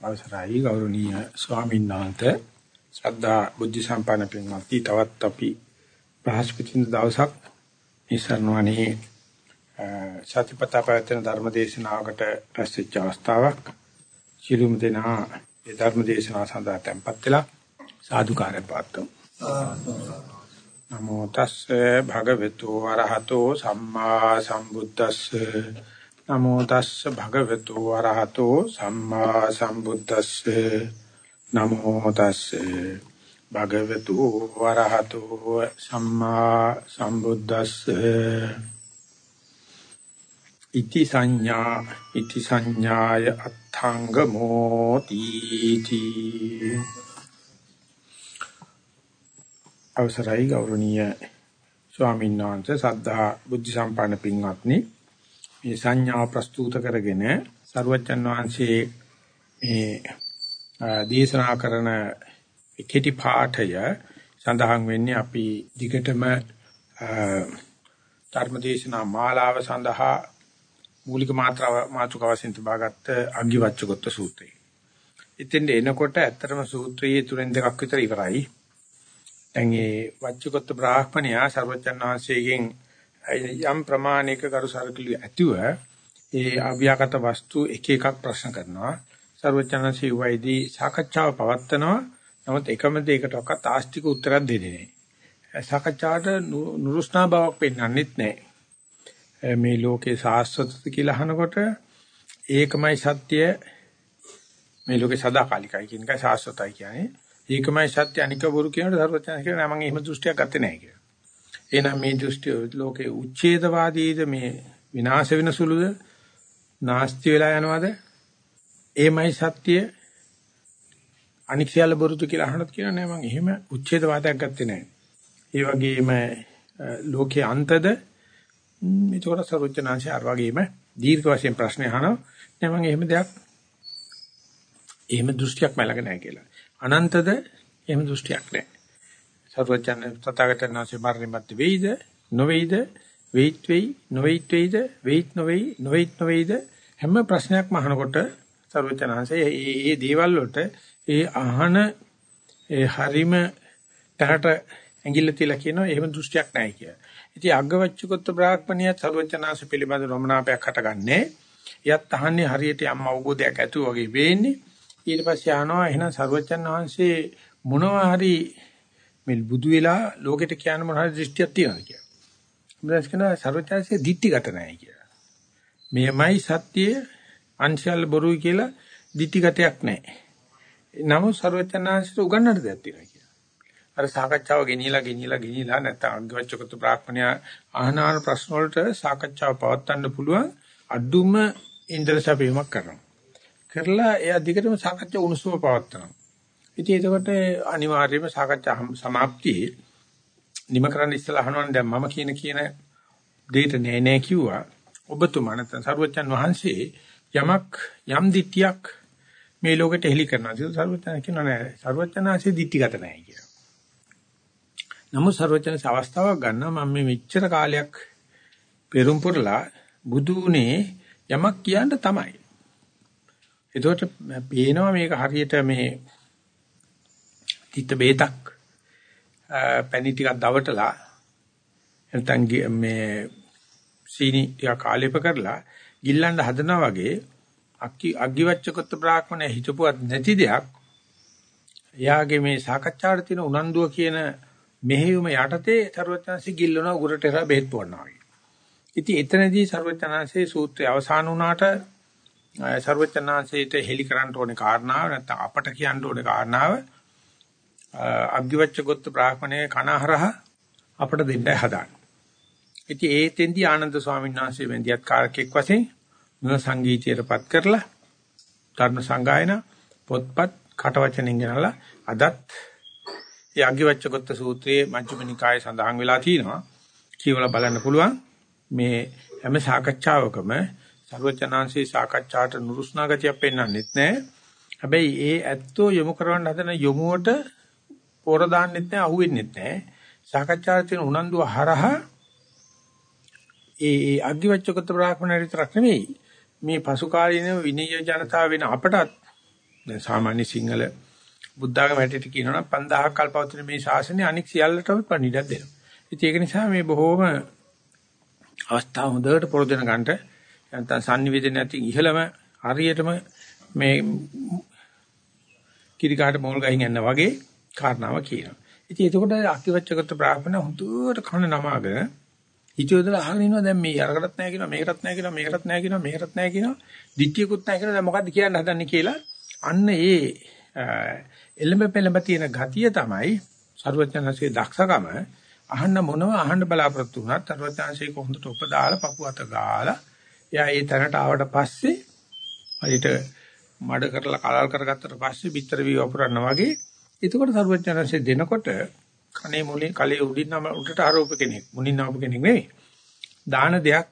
අවසරයි ගෞරවනීය ස්වාමීන් වහන්සේ. ශ්‍රද්ධා බුද්ධ සම්පන්න පින්වත්නි තවත් අපි බ්‍රහස්පති දවසක් ඉස්සරණවනේ සතිපතා පැවැත්වෙන ධර්ම දේශනාවකට රැස්වෙච්ච අවස්ථාවක්. සිළුම් දෙනා ඒ ධර්ම දේශනාව සඳහා tempත් වෙලා සාදුකාරය පාත්තුම් නමෝ තස්සේ භගවතු වරහතෝ සම්මා සම්බුද්දස්සේ. නමෝ තස්ස භගවතු වරහතෝ සම්මා සම්බුද්දස්සේ. නමෝ තස්සේ භගවතු වරහතෝ සම්මා සම්බුද්දස්සේ. ඉති සංඥා ඉති සංඥාය අත්ථංගමෝ තීති අවසරයි ගෞරවනීය ස්වාමීන් වහන්සේ සද්ධා බුද්ධ සම්පන්න පින්වත්නි. මේ සංඥාව ප්‍රස්තුත කරගෙන සරුවච්චන් වහන්සේ මේ දේශනා කරන කෙටි පාඨය සඳහන් වෙන්නේ අපි දිගටම ධර්මදේශනා මාලාව සඳහා මූලික මාත්‍රාව මාතෘකාව වශයෙන් තබාගත්ත අග්ගිවච්ඡගත සූත්‍රය. ඉතින් එනකොට ඇත්තටම සූත්‍රයේ තුනෙන් දෙකක් විතර ඉවරයි. දැන් මේ වච්ඡගත බ්‍රාහ්මණයා සර්වචන් වහන්සේගෙන් යම් ප්‍රමාණයක කරු සරකලු ඇතුව ඒ අව්‍යාකට වස්තු එක එකක් ප්‍රශ්න කරනවා. සර්වචනසී වයිදී සාකච්ඡාව පවත්නවා නමුත් එකම දෙයකටවත් ආස්තික උත්තරයක් දෙන්නේ නැහැ. සාකච්ඡාවට නුරුස්නා බවක් පෙන්වන්නෙත් නැහැ. මේ ලෝකේ සාස්වතද කියලා අහනකොට ඒකමයි සත්‍ය මේ ලෝකේ සදාකාලිකයි කියන එකයි සාස්වතයි කියන්නේ. ඒකමයි සත්‍ය අනික බොරු කියනකොට සර්වචන කියනවා මම එහෙම දෘෂ්ටියක් ගත්තේ නැහැ කියලා. එහෙනම් මේ දෘෂ්ටි ලෝකේ උච්ඡේදවාදීද? මේ විනාශ වෙන සුළුද? නාස්ති වෙලා යනවද? එමයි සත්‍ය. අනික් සියල්ල බොරුද කියලා අහනත් කියනවා නෑ මම එහෙම උච්ඡේදවාදයක් ගත්තේ නෑ. ඒ වගේම ලෝකේ අන්තද? මේකට සරුවචනාංශය අර වගේම දීර්ඝ වශයෙන් ප්‍රශ්න අහනවා. නෑ මම එහෙම දෙයක් එහෙම දෘෂ්ටියක් මලක නෑ කියලා. අනන්තද? එහෙම දෘෂ්ටියක් නෑ. සරුවචන තථාගතයන් වහන්සේ මරණයත් වෙයිද නොවේයිද වෙයිත් වෙයි නොවේයිත් වෙයිද වෙයිත් නොවේයි නොවේයිත් නොවේයිද හැම ප්‍රශ්නයක්ම අහනකොට සරුවචන වහන්සේ මේ මේ දේවල් වලට ඒ අහන ඒ හරිම තහට ඇඟිල්ල තියලා කියනවා එහෙම දෘෂ්ටියක් නැහැ කියලා. ඉතින් අග්ගවච්චකොත් බ්‍රාහ්මණිය සරුවචනාංශ පිළිබඳ රොමනාපයක් හටගන්නේ. එයත් අහන්නේ හරියට යම් අවබෝධයක් ඇතුව වගේ වෙන්නේ. ඊට පස්සේ අහනවා එහෙනම් සරුවචන වහන්සේ මොනවා හරි මේ බුදු වෙලා ලෝකෙට කියන මොන හරි දෘෂ්ටියක් තියෙනවා කියලා. බුදුස් කියනවා ਸਰවඥාන්සේ දිට්ඨිගත නැහැ කියලා. මෙයමයි සත්‍යයේ අංශල් බොරුයි කියලා දිට්ඨිගතයක් නැහැ. නමුත් ਸਰවඥාන්සේට උගන්වන්න දෙයක් තියෙනවා කියලා. අර සාකච්ඡාව ගෙනිලා ගෙනිලා ගෙනිලා නැත්නම් අග්ගවච්ඡකතු ප්‍රාඥයා අහනාන ප්‍රශ්න වලට සාකච්ඡාව පවත්වන්න පුළුවන් අඩුම ඉන්ද්‍රසපීමක් කරනවා. කරලා එයා දිගටම සාකච්ඡා උණුසුම පවත්වනවා. ඉතින් එතකොට අනිවාර්යයෙන්ම සාකච්ඡා සමාප්තියේ නිම කරන්න ඉස්සලා අහනවා දැන් මම කියන කියන දෙයට නෑ නෑ කිව්වා ඔබතුමා නැත්නම් සරුවච්චන් වහන්සේ යමක් යම් දිට්ටියක් මේ ලෝකෙට හෙලි කරනවා ඒක සරුවච්චන් කියනවා නෑ සරුවච්චන්හන්සේ දිට්ටිගත නෑ කියලා. නමුත් සරුවච්චන්ස අවස්ථාවක් ගන්නවා මම මේ මෙච්චර කාලයක් පෙරම් පුරලා බුදුනේ යමක් කියන්න තමයි. එතකොට පේනවා මේක හරියට මේ තිත බේතක් පැණි ටිකක් දවටලා නැත්නම් මේ සීනි ටික කාලේප කරලා ගිල්ලන්න හදනවා වගේ අක්කි අග්ගිවච්ඡකොත් බ්‍රාහ්මණය හිතපුවත් නැති දෙයක් එයාගේ මේ සාකච්ඡාවට තියෙන උනන්දුව කියන මෙහෙයුම යටතේ ਸਰවඥාන්සේ ගිල්ලන උගුරට එරා බෙහෙත් පොන්නවා වගේ. ඉතින් එතනදී ਸਰවඥාන්සේ සූත්‍රය අවසන් වුණාට ਸਰවඥාන්සේට හෙලි කරන්න ඕනේ කාරණාව නැත්නම් අපට කියන්න ඕනේ කාරණාව අග්ගිවච්ඡ ගොත්ත බ්‍රාහ්මණයේ කනහරහ අපට දෙන්නයි හදාන්නේ. ඉතින් ඒ තෙන්දී ආනන්ද ස්වාමීන් වහන්සේ වෙන්දියත් කාරකෙක් වශයෙන් මෙව සංගීතයටපත් කරලා ධර්ම සංගායන පොත්පත් කටවචනින් ගෙනලා අදත් ඒ අග්ගිවච්ඡ ගොත්ත සූත්‍රයේ මජ්ක්‍ධිම නිකායේ සඳහන් වෙලා තියෙනවා. කියවලා බලන්න පුළුවන් මේ හැම සාකච්ඡාවකම සර්වචනාංශී සාකච්ඡාට නුරුස්නා ගතියක් පෙන්වන්නෙත් නැහැ. හැබැයි ඒ ඇත්තෝ යොමු කරවන්න හදන යොමුවට පොර දාන්නෙත් නැහැ අහුවෙන්නෙත් නැහැ. සාකච්ඡාවේ තියෙන උනන්දුව හරහා ඒ ඒ අග්ගිවච්ඡකත බ්‍රාහ්මණ විතරක් නෙමෙයි මේ පසු කාලීන විනය ජනතාව වෙන අපටත් සාමාන්‍ය සිංහල බුද්ධාගම හැටියට කියනවනම් 5000ක් කල් පවතින මේ ශාසනය අනික් සියල්ලටම පණිඩක් දෙනවා. ඉතින් ඒක නිසා මේ බොහෝම අවස්ථාව හොඳට පොරොදෙන ගන්නට නැත්නම් sannivedana නැති ඉහළම හරියටම මේ කිරිකාට මොල් ගහින් යනවා වගේ කාරණාව කියනවා. ඉතින් එතකොට අතිවච්ඡගත බ්‍රාහ්මණ හුදුවට කන නමාගෙන හිතේදල අහගෙන ඉනවා දැන් මේ අරකටත් නැහැ කියනවා මේකටත් නැහැ කියනවා මේකටත් නැහැ කියනවා මේකටත් නැහැ කියනවා දිට්ඨියකුත් නැහැ කියනවා දැන් මොකද්ද කියන්න හදන්නේ කියලා අන්න ඒ එළඹ පෙළඹ තියෙන ගතිය තමයි ਸਰවඥාන්සේ දක්ෂකම අහන්න මොනව අහන්න බලාපොරොත්තු වුණත් ਸਰවඥාන්සේ කොහොඳට උපදාලා පපු අත ගාලා එයා ඒ තැනට ආවට පස්සේ හරිට මඩ කරලා කලල් කරගත්තට පස්සේ පිටර වී වපුරනවා වගේ එතකොට සරුවචනංශය දෙනකොට කනේ මුලින් කලේ උඩින් නම උඩට ආරෝප කෙනෙක් මුලින් ආපු කෙනෙක් නෙවෙයි. දාන දෙයක්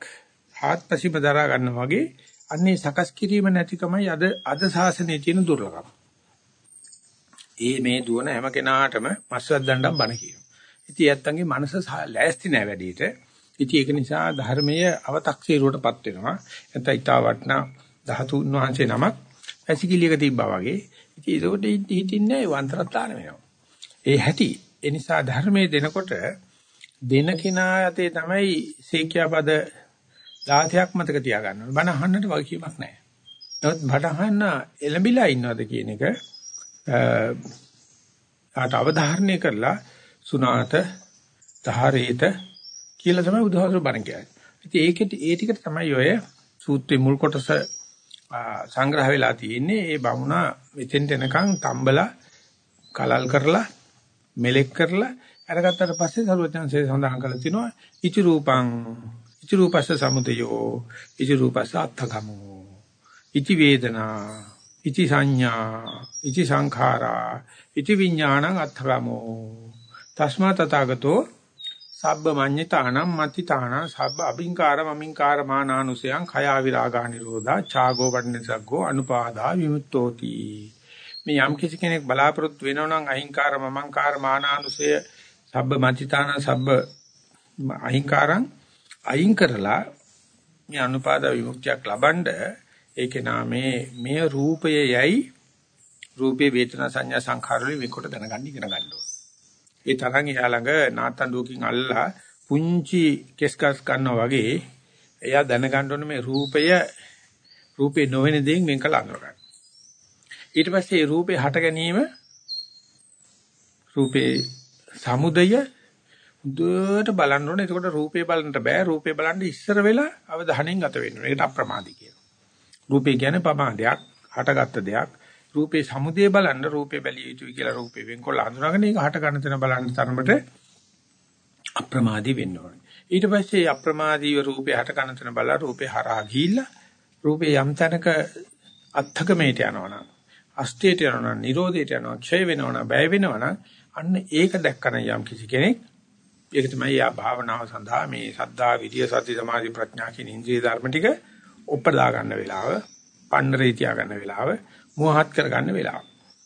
ආත්පසිම දරා ගන්නවා වගේ අන්නේ සකස් කිරීම නැතිකමයි අද අද සාසනයේ තියෙන දුර්ලභම. ඒ මේ දුවන හැම කෙනාටම මස්සක් දණ්ඩම් බණ කියනවා. ඉතින් ඇත්තන්ගේ මනස ලෑස්ති නැහැ වැඩේට. ඉතින් ඒක නිසා ධර්මය අව탁සීරුවටපත් වෙනවා. නැත්නම් ඊතා වටනා ධාතුන් වහන්සේ නමක් ඇසිකිලියක තිබ්බා වගේ ඉතින් ඒකට හිතින්නේ වන්තරත්තාන වෙනවා. ඒ හැටි ඒ නිසා ධර්මයේ දෙනකොට දෙන කෙනා යතේ තමයි සීකියාපද 16ක් මතක තියාගන්න ඕනේ. බණ අහන්නට වගකීමක් නැහැ. නමුත් බණ අහන්න එළඹිලා ඉන්නවද කියන එක ආට අවධාරණය කරලා සුණාත තහරේත කියලා තමයි බුදුහාමුදුරු බණ කියන්නේ. ඉතින් ඒකෙත් ඒ ටිකට තමයි ඔය සූත්‍රයේ මුල් කොටස සංග්‍රහ වෙලා තියෙන්නේ. ඒ බමුණා මෙතෙන්ට එනකන් තම්බලා කලල් කරලා මෙලෙක් කරලා අරගත්තට පස්සේ සරුවචනසේ සඳහන් කරලා තිනවා ඉති රූපං ඉති රූපස්ස සමුදයෝ ඉති රූපස්ස අත්ථගමෝ ඉති වේදනා ඉති සංඥා ඉති සංඛාරා ඉති විඥානං අත්ථගමෝ තස්මා තථාගතෝ සබ්බ මඤ්ඤතානම් මතිතානම් සබ්බ අභින්කාර මමින්කාර මානානුසයං khයා විරාගා නිරෝධා ඡාගෝ වඩනසග්ගෝ අනුපාදා විමුක්තෝති මේ යම් කිසි කෙනෙක් බලාපොරොත්තු වෙනවා නම් අහිංකාර මමංකාර මානානුසය සබ්බ මතිතාන සබ්බ අහිංකාරං අයින් කරලා මේ අනුපාද විමුක්තියක් ලබනද ඒකේ නාමේ මේ රූපය යයි රූපේ වේදනා සංඥා සංඛාර වලින් මේකට දැනගන්න ඉගෙන ගන්න ඕනේ. ඒ තරම් එයා ළඟ නාත්තන් දුකින් අල්ලලා පුංචි කෙස්කස් ගන්නවා වගේ එයා දැනගන්න ඕනේ මේ රූපය රූපේ නොවන දෙයින් වෙන් කළ අඳුර ගන්න. ඊට පස්සේ මේ රූපේ හට ගැනීම රූපේ සමුදය දුවට බලන්න ඕනේ. එතකොට රූපේ බලන්න බෑ. රූපේ බලන්න ඉස්සර වෙලා අවධානයෙන් ගත වෙන්න ඕනේ. ඒකට අප්‍රමාදී කියනවා. රූපේ කියන්නේ පමාදයක්, හටගත්ත දෙයක්. රූපේ සමුදය බලන්න රූපේ බැලිය යුතුයි කියලා රූපේ වෙන්කොල්ල අඳුනගෙන ඒක හට ගන්න තැන බලන්න තරමට අප්‍රමාදී වෙන්න ඕනේ. ඊට පස්සේ අප්‍රමාදීව රූපේ හට ගන්න තැන බලලා රූපේ හරහා ගිහිල්ලා රූපේ යම් තැනක අත්ථකමේට යනවනම් අස්තේට යනවා නිරෝධයට යනවා ක්ෂය වෙනවා බය වෙනවා අන්න ඒක දැක්කන යම් කිසි කෙනෙක් ඒක තමයි යා භාවනාව සඳහා මේ සද්ධා විද්‍ය සති සමාධි ප්‍රඥා කියන ඉන්ද්‍රිය ධර්ම ටික උපදා ගන්න වෙලාව පන්නරේ තියා ගන්න වෙලාව මොහත් කර ගන්න වෙලාව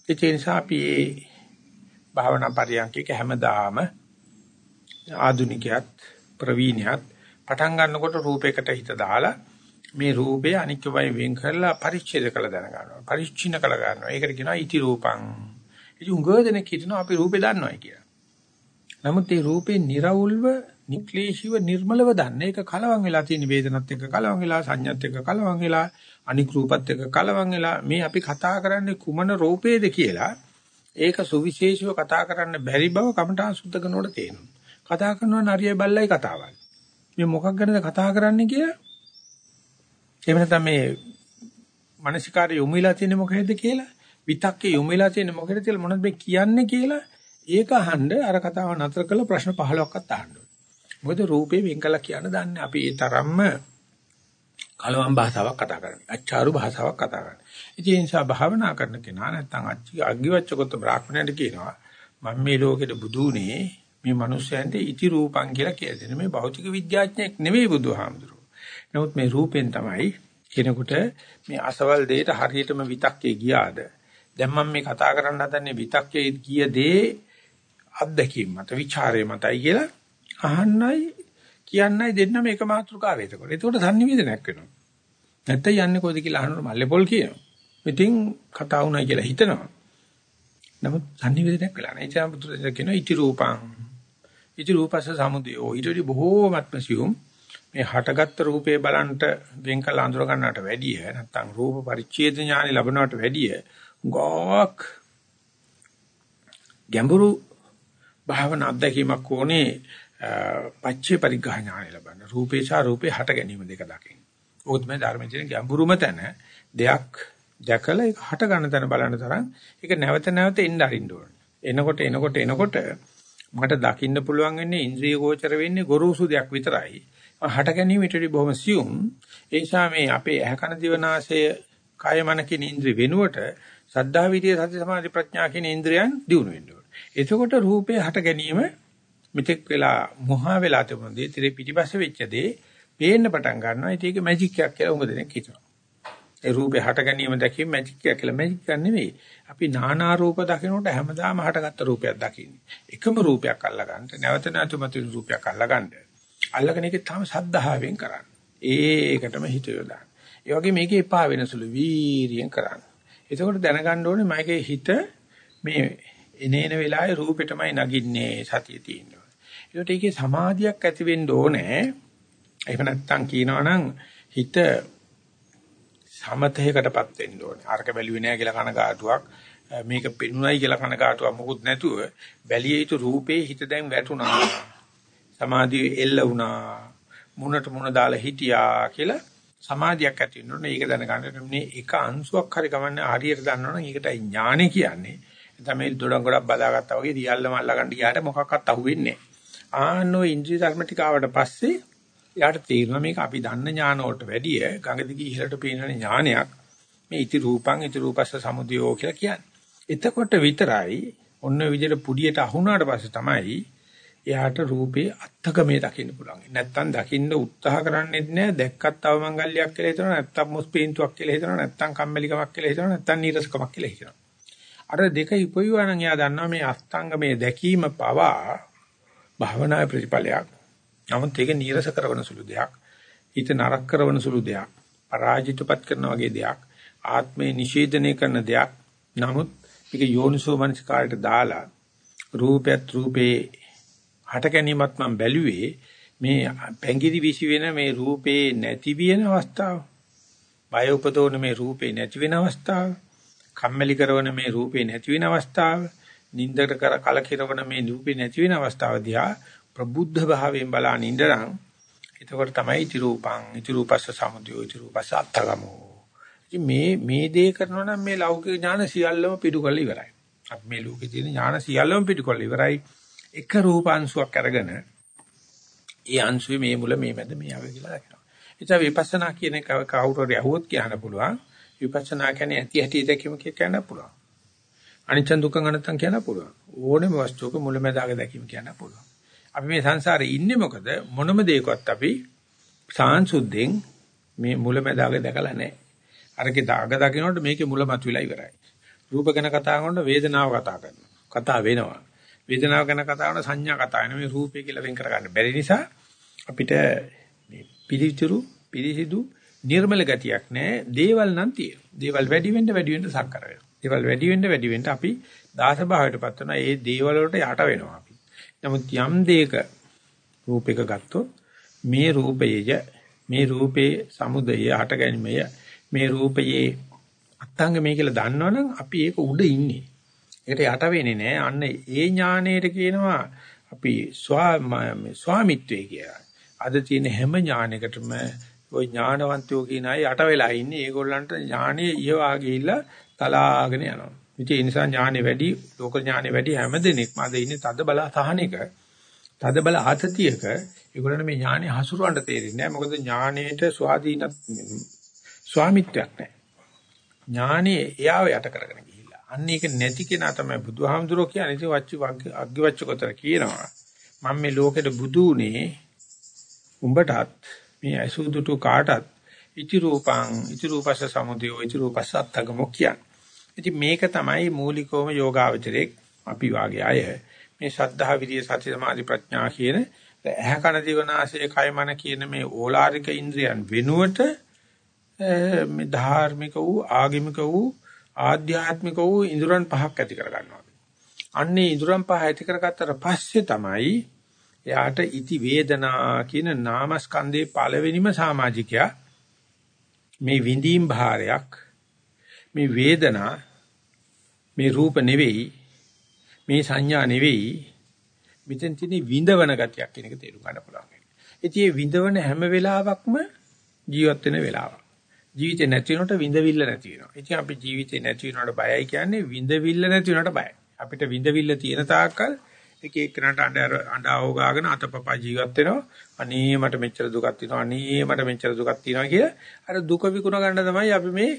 ඒ නිසා අපි මේ භාවනා පරියන්කේක හැමදාම ආදුනිකයත් ප්‍රවීණයත් පටන් ගන්නකොට රූපයකට හිත දාලා මේ රූපය අනිත්‍යවයි වෙන් කරලා පරිච්ඡේද කළ දැන ගන්නවා. පරිච්ඡින්න කළ ගන්නවා. ඒකට කියනවා ඉති රූපං. ඉතින් උගෝදෙනෙක් හිතනවා අපි රූපේ දන්නවයි කියලා. නමුත් මේ රූපේ निराවුල්ව, නික්ලේශීව, නිර්මලව දන්න. ඒක කලවම් වෙලා තියෙන වේදනත් එක්ක කලවම් වෙලා, සංඥාත් එක්ක කලවම් වෙලා, අනික් රූපත් එක්ක කලවම් වෙලා මේ අපි කතා කරන්නේ කුමන රූපේද කියලා ඒක සුවිශේෂීව කතා කරන්න බැරි බව කමඨා සුද්ධ කරනකොට තේරෙනවා. කතා කරනවා නරියයි බල්ලයි කතාවක්. මේ මොකක් ගැනද කතා කරන්නේ කියලා එහෙම නැත්නම් මේ මානසිකාරය යොමු වෙලා තියෙන්නේ මොකේද කියලා විතක්කේ යොමු වෙලා තියෙන්නේ මොකේද කියලා මොනවද මේ කියන්නේ කියලා ඒක අහන්න අර කතාව නතර කරලා ප්‍රශ්න 15ක්වත් අහන්න ඕනේ. මොකද රූපේ වෙන් කළා කියන දන්නේ අපි ඒ තරම්ම කලවම් භාෂාවක් කතා කරන්නේ. අච්චාරු භාෂාවක් කතා කරන්නේ. ඉතින් ඒ නිසා භාවනා කරන කෙනා නැත්නම් අච්චි අග්ගිවච්ඡකොත් බ්‍රාහ්මණයට කියනවා මම මේ ලෝකෙට බුදුනේ මේ මිනිස්යන්ට ඉති රූපං කියලා කියලා දෙන මේ භෞතික විද්‍යාඥයෙක් නෙවෙයි බුදුහාමුදුරුවෝ. නමුත් මේ රූපෙන් තමයි කෙනෙකුට මේ අසවල් දෙයට හරියටම විතක්කේ ගියාද දැන් මම මේ කතා කරන්න හදන්නේ විතක්කේ ගිය දේ අත්දැකීම් මත ਵਿਚාරය මතයි කියලා අහන්නයි කියන්නයි දෙන්නම එක මාතෘකාව එතකොට. ඒකට sannivedanayak වෙනවා. නැත්තම් යන්නේ කොයිද කියලා අහනකොට මල්ලේපොල් කියනවා. ඉතින් කතා වුණා කියලා හිතනවා. නමුත් සංනිවේදනයක් වෙලා නැහැ. ඒ බුදුරජාණන් කියනවා ඉති රූපං. ඉති රූපස්ස සමුදයෝ. ඊටදී බොහෝමත්ම සියුම් මේ හටගත්තු රූපේ බලන්ට වෙන් කළ අඳුර ගන්නට වැඩිය නැත්නම් රූප පරිච්ඡේද ඥානෙ ලැබනවට වැඩිය ගෝක් ගැඹුරු භාවන අත්දැකීමක් ඕනේ පච්චේ පරිග්‍රහ ඥානෙ ලබන්න. රූපේ සහ රූපේ හට ගැනීම දෙක දකින්න. ඕක තමයි ධර්මයේ ගැඹුරුම තැන දෙයක් දැකලා ඒක හට ගන්න තැන බලන්න තරම් ඒක නැවත නැවත එන්න අරින්න ඕනේ. එනකොට එනකොට එනකොට මට දකින්න පුළුවන් වෙන්නේ ඉන්ද්‍රිය ගෝචර වෙන්නේ ගොරෝසු දෙයක් විතරයි. හට ගැනීම ඊටදී බොහොම සියුම්. ඒ නිසා මේ අපේ ඇහ කන දිවනාසය කය මන කියන ඉන්ද්‍රිය වෙනුවට සද්ධා විදියේ සති සමාධි ප්‍රඥා කියන ඉන්ද්‍රියන් දිනු වෙන්න ඕනේ. එතකොට රූපේ හට ගැනීම මෙතෙක් වෙලා මොහා වෙලා තිබුණ දේ tire පිටිපස්සේ වෙච්ච දේ පේන්න පටන් ගන්නවා. ඒක මැජික් එකක් කියලා උඹ දෙනෙක් හිතනවා. ඒ රූපේ හට ගැනීම දැකීම මැජික් එකක් කියලා මැජික් එකක් නෙවෙයි. අපි නානා රූප දකිනකොට හැමදාම හටගත්ත රූපයක් දකින්නේ. එකම රූපයක් අල්ලගන්න නැවත නැතුමතු රූපයක් අල්ලගන්න. අල්ලගෙන ඒකේ තාම සද්ධාවෙන් කරන්න. ඒකටම හිත යොදාන්න. ඒ වගේ මේකේ එපා වෙන සුළු වීරියෙන් කරන්න. එතකොට දැනගන්න ඕනේ මගේ හිත මේ එනේන වෙලාවේ රූපෙටමයි නගින්නේ සතිය තියෙනවා. ඒකට ඒකේ සමාධියක් ඇති වෙන්න ඕනේ. එහෙම නැත්නම් කියනවනම් හිත සමතේකටපත් වෙන්න ඕනේ. අරක බැලුවේ නෑ කියලා කනගාටුවක් මේක පෙනුනයි කියලා කනගාටුවක් මොකුත් නැතුව බැලිය යුතු රූපේ හිත දැන් වැටුණා. සමාධිය එල්ල වුණා. මුණට මුණ දාලා හිටියා කියලා සමාධියක් ඇති වෙන්න ඕනේ. ඒක දැනගන්න මේ එක අංශුවක් හරි ගමන්නේ හරියට දන්නවනම් ඒකටයි ඥානෙ කියන්නේ. තමයි දොඩම් ගොඩක් බදාගත්තා වගේ රියල්ලම අල්ලගන්න ගියාට මොකක්වත් අහුවෙන්නේ නැහැ. ආන්නෝ ඉන්ද්‍රිය ධර්ම ටික ආවට පස්සේ යාට තේරෙනවා මේක අපි දන්න ඥාන වලට වැඩිය ගඟ දිගේ ඉහළට පේන ඥානයක් මේ ඉති රූපං ඉති රූපස්ස සමුදයෝ කියලා කියන්නේ. එතකොට විතරයි ඔන්න විදිහට පුඩියට අහුණාට පස්සේ තමයි එයාට රූපේ අත්ථකමේ දකින්න පුළුවන්. නැත්තම් දකින්න උත්සාහ කරන්නේ නැහැ. දැක්කත් අවමංගල්‍යයක් කියලා හිතනවා. නැත්තම් මුස්පීන්තුවක් කියලා හිතනවා. නැත්තම් කම්මැලිකමක් කියලා හිතනවා. නැත්තම් නීරසකමක් කියලා හිතනවා. අර දෙක ඉපොයුවා නම් එයා දන්නවා මේ අස්තංගමේ දැකීම පවා භාවනාවේ ප්‍රතිඵලයක්. නමුත් ඒක නීරස කරන සුළු දෙයක්. හිත නරක කරන සුළු දෙයක්. පරාජිතපත් කරන වගේ දෙයක්. ආත්මේ නිෂේධනය කරන දෙයක්. නමුත් මේක යෝනිසෝ මනසිකාරයට දාලා රූපයත් රූපේ හට ගැනීමත් මම බැලුවේ මේ පැංගිරි විසි වෙන මේ රූපේ නැති වෙන අවස්ථාව. බය උපදවන මේ රූපේ නැති වෙන අවස්ථාව. කම්මැලි කරන මේ රූපේ නැති වෙන අවස්ථාව. නින්දට කර කලකිරවන මේ රූපේ නැති වෙන අවස්ථාව දිහා ප්‍රබුද්ධ භාවයෙන් බලන ඉඳරන් එතකොට තමයි ඉති රූපං ඉති රූපස්ස සමුදයෝ ඉති රූපස්ස අත්තගමෝ. ඉතින් මේ මේ දේ කරනවා නම් මේ ලෞකික ඥාන සියල්ලම පිටු කරලා ඉවරයි. අපි මේ ලෝකේ තියෙන ඥාන සියල්ලම පිටු කරලා ඉවරයි. එක රූපාංශුවක් අරගෙන ඒ අංශුවේ මේ මුල මේ මැද මේ ආවේ කියලා දකිනවා. ඉතින් විපස්සනා කියන එක කවුරු හරි අහුවොත් කියන්න පුළුවන්. විපස්සනා කියන්නේ ඇති ඇති දැකීම කියන්න පුළුවන්. අනිච්ච දුක්ඛ අනත්තම් කියන්න පුළුවන් ඕනෙම වස්තුවක මුලැමැදාක දැකීම කියන්න පුළුවන් අපි මේ සංසාරේ ඉන්නේ මොකද මොනම දෙයකවත් අපි සාංශුද්ධෙන් මේ මුලැමැදාග දැකලා නැහැ. අරකේ දාග දකින්නකොට මේකේ මුල මතුවලා ඉවරයි. රූප ගැන කතා කරනකොට වේදනාව කතා කරනවා. කතා වෙනවා. වේදනාව ගැන කතා කරන සංඥා කතා වෙනවා. මේ රූපය කියලා වෙන් කරගන්න බැරි නිසා අපිට මේ පිළිතුරු පිළිසිදු නිර්මල ගතියක් නැහැ. දේවල් නම් තියෙනවා. දේවල් වැඩි වෙන්න වැඩි වෙන්න සක්කර වෙනවා. දේවල් වැඩි වෙන්න වැඩි වෙන්න අපි දාස භාවයටපත් වෙනවා. ඒ දේවල් වලට යට වෙනවා අපි. නමුත් යම් දෙයක රූපයක ගත්තොත් මේ රූපයය මේ රූපේ සමුදය හට ගැනීමය මේ රූපයේ අත්ංගමයි කියලා දන්නවනම් අපි ඒක උඩ ඉන්නේ. ඒකට යට වෙන්නේ නැහැ. අන්න ඒ ඥාණයට කියනවා අපි ස්වාමිත්වයේ කියලා. අද තියෙන හැම ඥානයකටම ওই ඥානවන්තයෝ කියන අය යට වෙලා ඉන්නේ. ඒගොල්ලන්ට ඥානෙ ඊවා ගිහිල්ලා තලාගෙන යනවා. ඉතින් ඒ නිසා ඥානෙ වැඩි, ලෝක ඥානෙ වැඩි හැම දෙනෙක්ම අද ඉන්නේ තද බල සහනික, තද බල ආතතියක. ඒගොල්ලන්ට මේ ඥානෙ හසුරවන්න තේරෙන්නේ නැහැ. මොකද ඥානෙට ස්වාධීන ස්වාමිත්වයක් නැහැ. ඥානෙ එයාව යට කරගෙන ගිහිල්ලා. අන්න ඒක නැති කෙනා තමයි බුදුහාමුදුරෝ කියන්නේ. ඉතින් වච්ච අග්ගිවච්ච කොතර කියනවා. මම මේ ලෝකෙට බුදු උනේ උඹටත් මේ අසුදුතු කාටත් ඉති රූපං ඉති රූපස්ස සමුදයෝ ඉති රූපස්ස අත්තගමෝ කියන්නේ. ඉතින් මේක තමයි මූලිකවම යෝගාවචරයේ අපි වාගේ අය මේ ශද්ධා විරිය සති සමාධි ප්‍රඥා කියන ඇහ කන දිවනාසය කය මන කියන මේ ඕලාරික ඉන්ද්‍රියන් වෙනුවට මේ ධාර්මික වූ ආගමික වූ ආධ්‍යාත්මික වූ ඉඳුරන් පහක් ඇති කර ගන්නවා. අන්නේ ඉඳුරන් පහ ඇති කරගත්තට පස්සේ තමයි එයාට ඉති වේදනා කියන නාමස්කන්ධයේ පළවෙනිම සමාජිකයා මේ විඳීම් භාරයක් මේ වේදනා මේ රූප නෙවෙයි මේ සංඥා නෙවෙයි මෙතෙන් තියෙන විඳවන ගතියක් කියන එක තේරුම් ගන්න පුළුවන්. ඉතින් මේ විඳවන හැම වෙලාවකම ජීවත් වෙන වෙලාවක්. ජීවිතේ නැති වෙනකොට විඳවිල්ල නැති වෙනවා. ඉතින් අපි ජීවිතේ නැති වෙනවට බයයි කියන්නේ විඳවිල්ල නැති වෙනවට බයයි. අපිට විඳවිල්ල තියෙන තාක්කල් එක එක්කනට අඬ අඬව ගාගෙන අතපපා ජීවත් වෙනවා. අනේ මට මෙච්චර දුකක් තියෙනවා. අනේ මට මෙච්චර දුකක් තියෙනවා කියලා අර දුක විකුණ ගන්න තමයි අපි මේ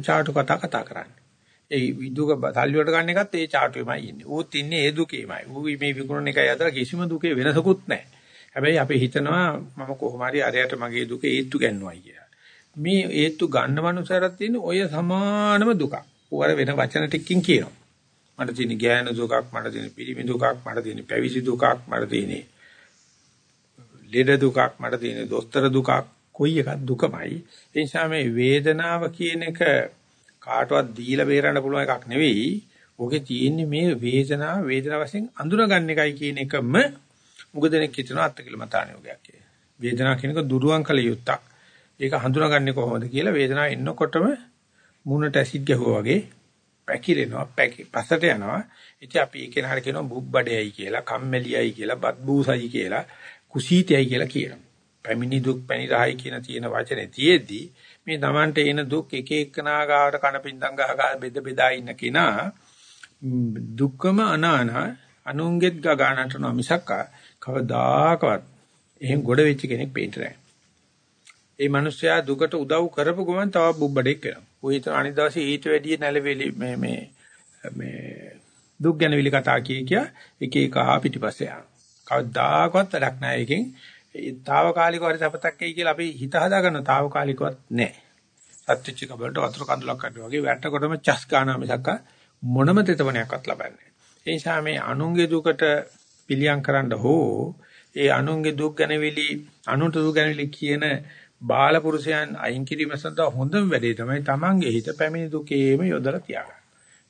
චාටු කතා කතා කරන්නේ. ඒ විදුක සල්ලි වලට ගන්න එකත් ඒ චාටුවෙමයි ඉන්නේ. ඌත් ඉන්නේ ඒ දුකේමයි. ඌ මේ විකුණන එකයි අතර කිසිම දුකේ වෙනසකුත් නැහැ. හැබැයි අපි හිතනවා මම කොහොම හරි අරයට මගේ දුක ඒත්තු ගන්නවා කියලා. මේ ඒත්තු ගන්න මනුස්සයරත් තියෙන ඔය සමානම දුකක්. ඌ අර වෙන වචන ටිකකින් කියනවා. මට තියෙන ඥාන දුකක්, මට තියෙන පිරිමි දුකක්, මට තියෙන පැවිදි දුකක්, මට තියෙන ලෙඩ දුකක්, මට තියෙන දොස්තර දුකක්, කොයි එකක් දුකමයි. ඒ නිසා මේ වේදනාව කියන එක කාටවත් දීලා බේරන්න පුළුවන් එකක් නෙවෙයි. ඔකේ තියෙන්නේ මේ වේදනාව වේදනාව වශයෙන් අඳුනගන්න එකයි කියන එකම මුගදෙනෙක් හිතනවා අත්කලමතාන යෝගයක් කියලා. වේදනාව කියනක දුරුවන් කළ යුත්තක්. ඒක හඳුනාගන්නේ කොහොමද කියලා වේදනාව එන්නකොටම මුණට ඇසිඩ් ගැහුවා වගේ පැකිලෙනවා පැකි පස්සට යනවා. ඉතින් අපි ඒකේ හරිය කියනවා බුබ්බඩේයි කියලා, කම්මැලියයි කියලා, බත්බූසයි කියලා, කුසීතයයි කියලා කියනවා. පැමිණි දුක් පැණි රහයි කියන තියෙන වචනේ තියේදී මේ Tamante එන දුක් එක එකනා ගාවට කනපින්දම් ගහ ගහ බෙද බෙදා ඉන්න කෙනා දුක්කම අනාන අනුන්ගෙත් ගානට නොමිසක් කවදාකවත් එහෙන් ගොඩ වෙච්ච කෙනෙක් පේන්න නැහැ. ඒ මිනිස්සයා දුකට උදව් කරපු ගමන් තව බුබ්බඩෙක් වෙනවා. ඔය හිතන අනිත් දවසේ ඊට වැඩිය නැලවිලි මේ මේ මේ දුක් ගැන විලි කතා කිය කිය එක එක ආ පිටිපස්සේ යනවා. කවදාකවත් වැඩක් නැහැ එකෙන්. ඒ తాවකාලිකව හරි සපතක් එයි කියලා අපි හිත හදාගන්න తాවකාලිකවත් නැහැ. සත්‍විච්ච කබලට වතුර කඳුලක් අඩු වගේ වැටකොටම චස් ගන්නවා මිසක් මොනම තෙතමනයක්වත් ලබන්නේ නැහැ. ඒ නිසා මේ අනුන්ගේ දුකට පිළියම් කරන්න හෝ ඒ අනුන්ගේ දුක් ගැනවිලි අනුන්ට දුක් ගැනවිලි කියන බාල පුරුෂයන් අයින් කිරීම සඳහා හොඳම වැඩේ තමයි Tamange හිත පැමිණි දුකේම යොදලා තියාගන්න.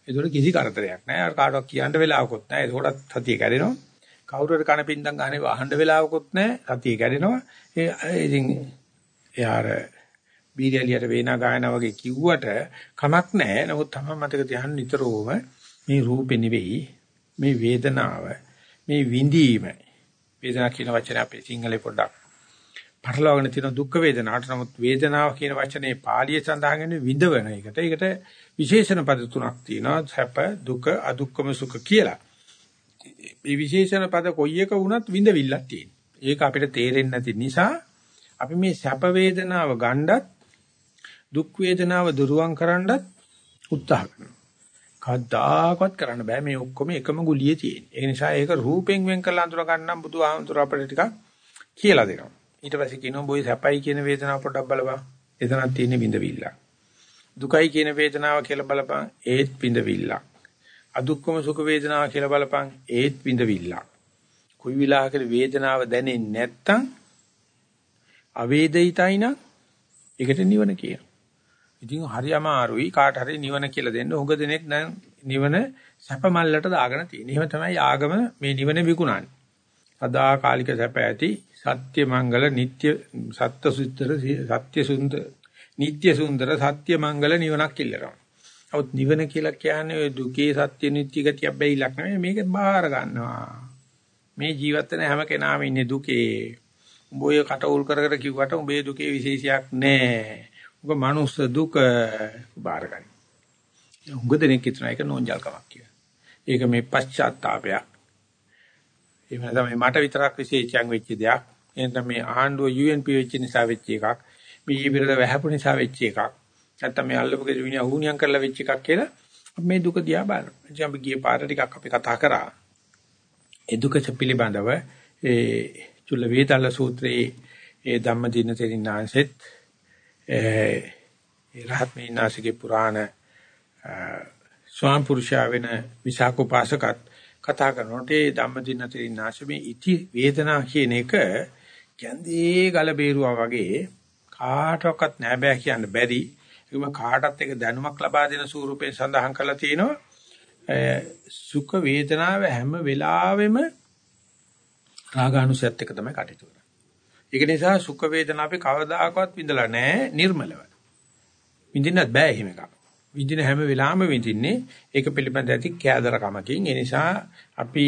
ඒතකොට කිසි කරදරයක් නැහැ. අර කාටවත් කියන්න වෙලාවකුත් නැහැ. ඒකටත් සතිය කැඩෙනවා. කවුරු හරි කන පින්දම් ගහන්නේ වහන්න වෙලාවකුත් නැහැ. සතිය කැඩෙනවා. ඒ ඉතින් එයාර බීරියලියට වේනා ගායනා වගේ කිව්වට කමක් නැහැ. නමුත් තමයි මතක තියාගන්න නිතරම මේ රූපේ නෙවෙයි මේ වේදනාව මේ විඳීම වේදනාව කියන වචනේ අපේ සිංහලේ පොඩ්ඩක් පටලවාගෙන තියෙන දුක් වේදනාවට නමුත් වේදනාව කියන වචනේ පාලිය සඳහන් වෙන්නේ විඳවන එකට. ඒකට විශේෂණ පද තුනක් තියෙනවා. සැප, දුක, අදුක්කම සුඛ කියලා. මේ විශේෂණ පද කොයි එක වුණත් විඳවිල්ලක් තියෙනවා. ඒක අපිට තේරෙන්නේ නැති නිසා අපි මේ සැප වේදනාව ගණ්ඩත් දුක් වේදනාව දුරුවන් කරන්නත් උත්සාහ කරනවා. කවදාකවත් කරන්න බෑ මේ ඔක්කොම එකම ගුලියේ තියෙන. ඒ නිසා ඒක රූපෙන් වෙන් කරලා අඳුර ගන්නම් බුදුහාමුදුර අපිට ටිකක් කියලා දෙනවා. ඊට පස්සේ කියනවා බොයි සැපයි කියන වේදනාව පොඩ්ඩක් බලපන්. එතනක් තියෙන විඳවිල්ල. දුකයි කියන වේදනාව කියලා බලපන් ඒත් විඳවිල්ල. අදුක්කම සුඛ වේදනාව කියලා බලපං ඒත් විඳවිල්ලක්. කුයි විලාහකේ වේදනාව දැනෙන්නේ නැත්තම් අවේදිතයි නම් ඒකට නිවන කියනවා. ඉතින් හරි අමාරුයි කාට හරි නිවන කියලා දෙන්න. උඟ දෙනෙක් නම් නිවන සැප මල්ලට දාගෙන තියෙන. එහෙම තමයි ආගම මේ නිවන විකුණන්නේ. සදා කාලික සැප ඇති සත්‍ය මංගල නিত্য සත්‍ය සුත්‍ර සත්‍ය සුන්දර නিত্য සුන්දර සත්‍ය මංගල නිවනක් ඉල්ලනවා. අවුත් නිවන කියලා කියන්නේ ඔය දුකේ සත්‍ය නිත්‍ය ගතිය බැයිලක් නෙමෙයි මේක බාහිර ගන්නවා. මේ ජීවත් වෙන හැම කෙනාම ඉන්නේ දුකේ. උඹ ඔය කට උල් කර කර කිව්වට උඹේ දුකේ විශේෂයක් නැහැ. උඹ මනුස්ස දුක බාහිර ගන්න. උඟ දෙනෙක් හිතන එක නෝන්ජල්කමක් කියලා. ඒක මේ පශ්චාත්තාවයක්. ඒ වෙන තමයි මට විතරක් විශේෂයෙන් වෙච්ච දෙයක්. එහෙනම් මේ ආණ්ඩුව UNP වෙච්ච නිසා වෙච්ච එකක්. මේ ඊබිරද වැහපු නිසා වෙච්ච එකක්. නැත්තම් මේ අල්ලපු ගෙවිනිය අහුණියම් කරලා වෙච්ච එකක් කියලා මේ දුක දිහා බලනවා. ඉතින් අපි ගියේ පාර ටිකක් අපි කතා කරා. ඒ දුක පිළිබඳව ඒ චුල්ල වේදල්ල සූත්‍රයේ ඒ ධම්මදින තෙරින්නාංශෙත් ඒ රහත් මේනාසිකේ පුරාණ ස්වාම පුරුෂයා වෙන විසාකෝපාසකත් කතා කරනකොට ඒ ධම්මදින තෙරින්නාංශ මේ ඉති වේදනා කියන එක කැන්දේ ගල බේරුවා වගේ කාටවත් නෑ බෑ කියන්න බැරි. ඒකම කාටත් එක දැනුමක් ලබා දෙන ස්වරූපයෙන් සඳහන් කරලා තියෙනවා. සුඛ වේදනාව හැම වෙලාවෙම රාගානුසයත් එක්ක තමයි කටයුතු කරන්නේ. ඒක නිසා සුඛ වේදනා අපි කවදාකවත් විඳලා නැහැ නිර්මලව. විඳින්නත් බෑ එහෙම එකක්. විඳින හැම වෙලාවෙම විඳින්නේ ඒක පිළිබඳ ඇති කෑදරකමකින්. ඒ නිසා අපි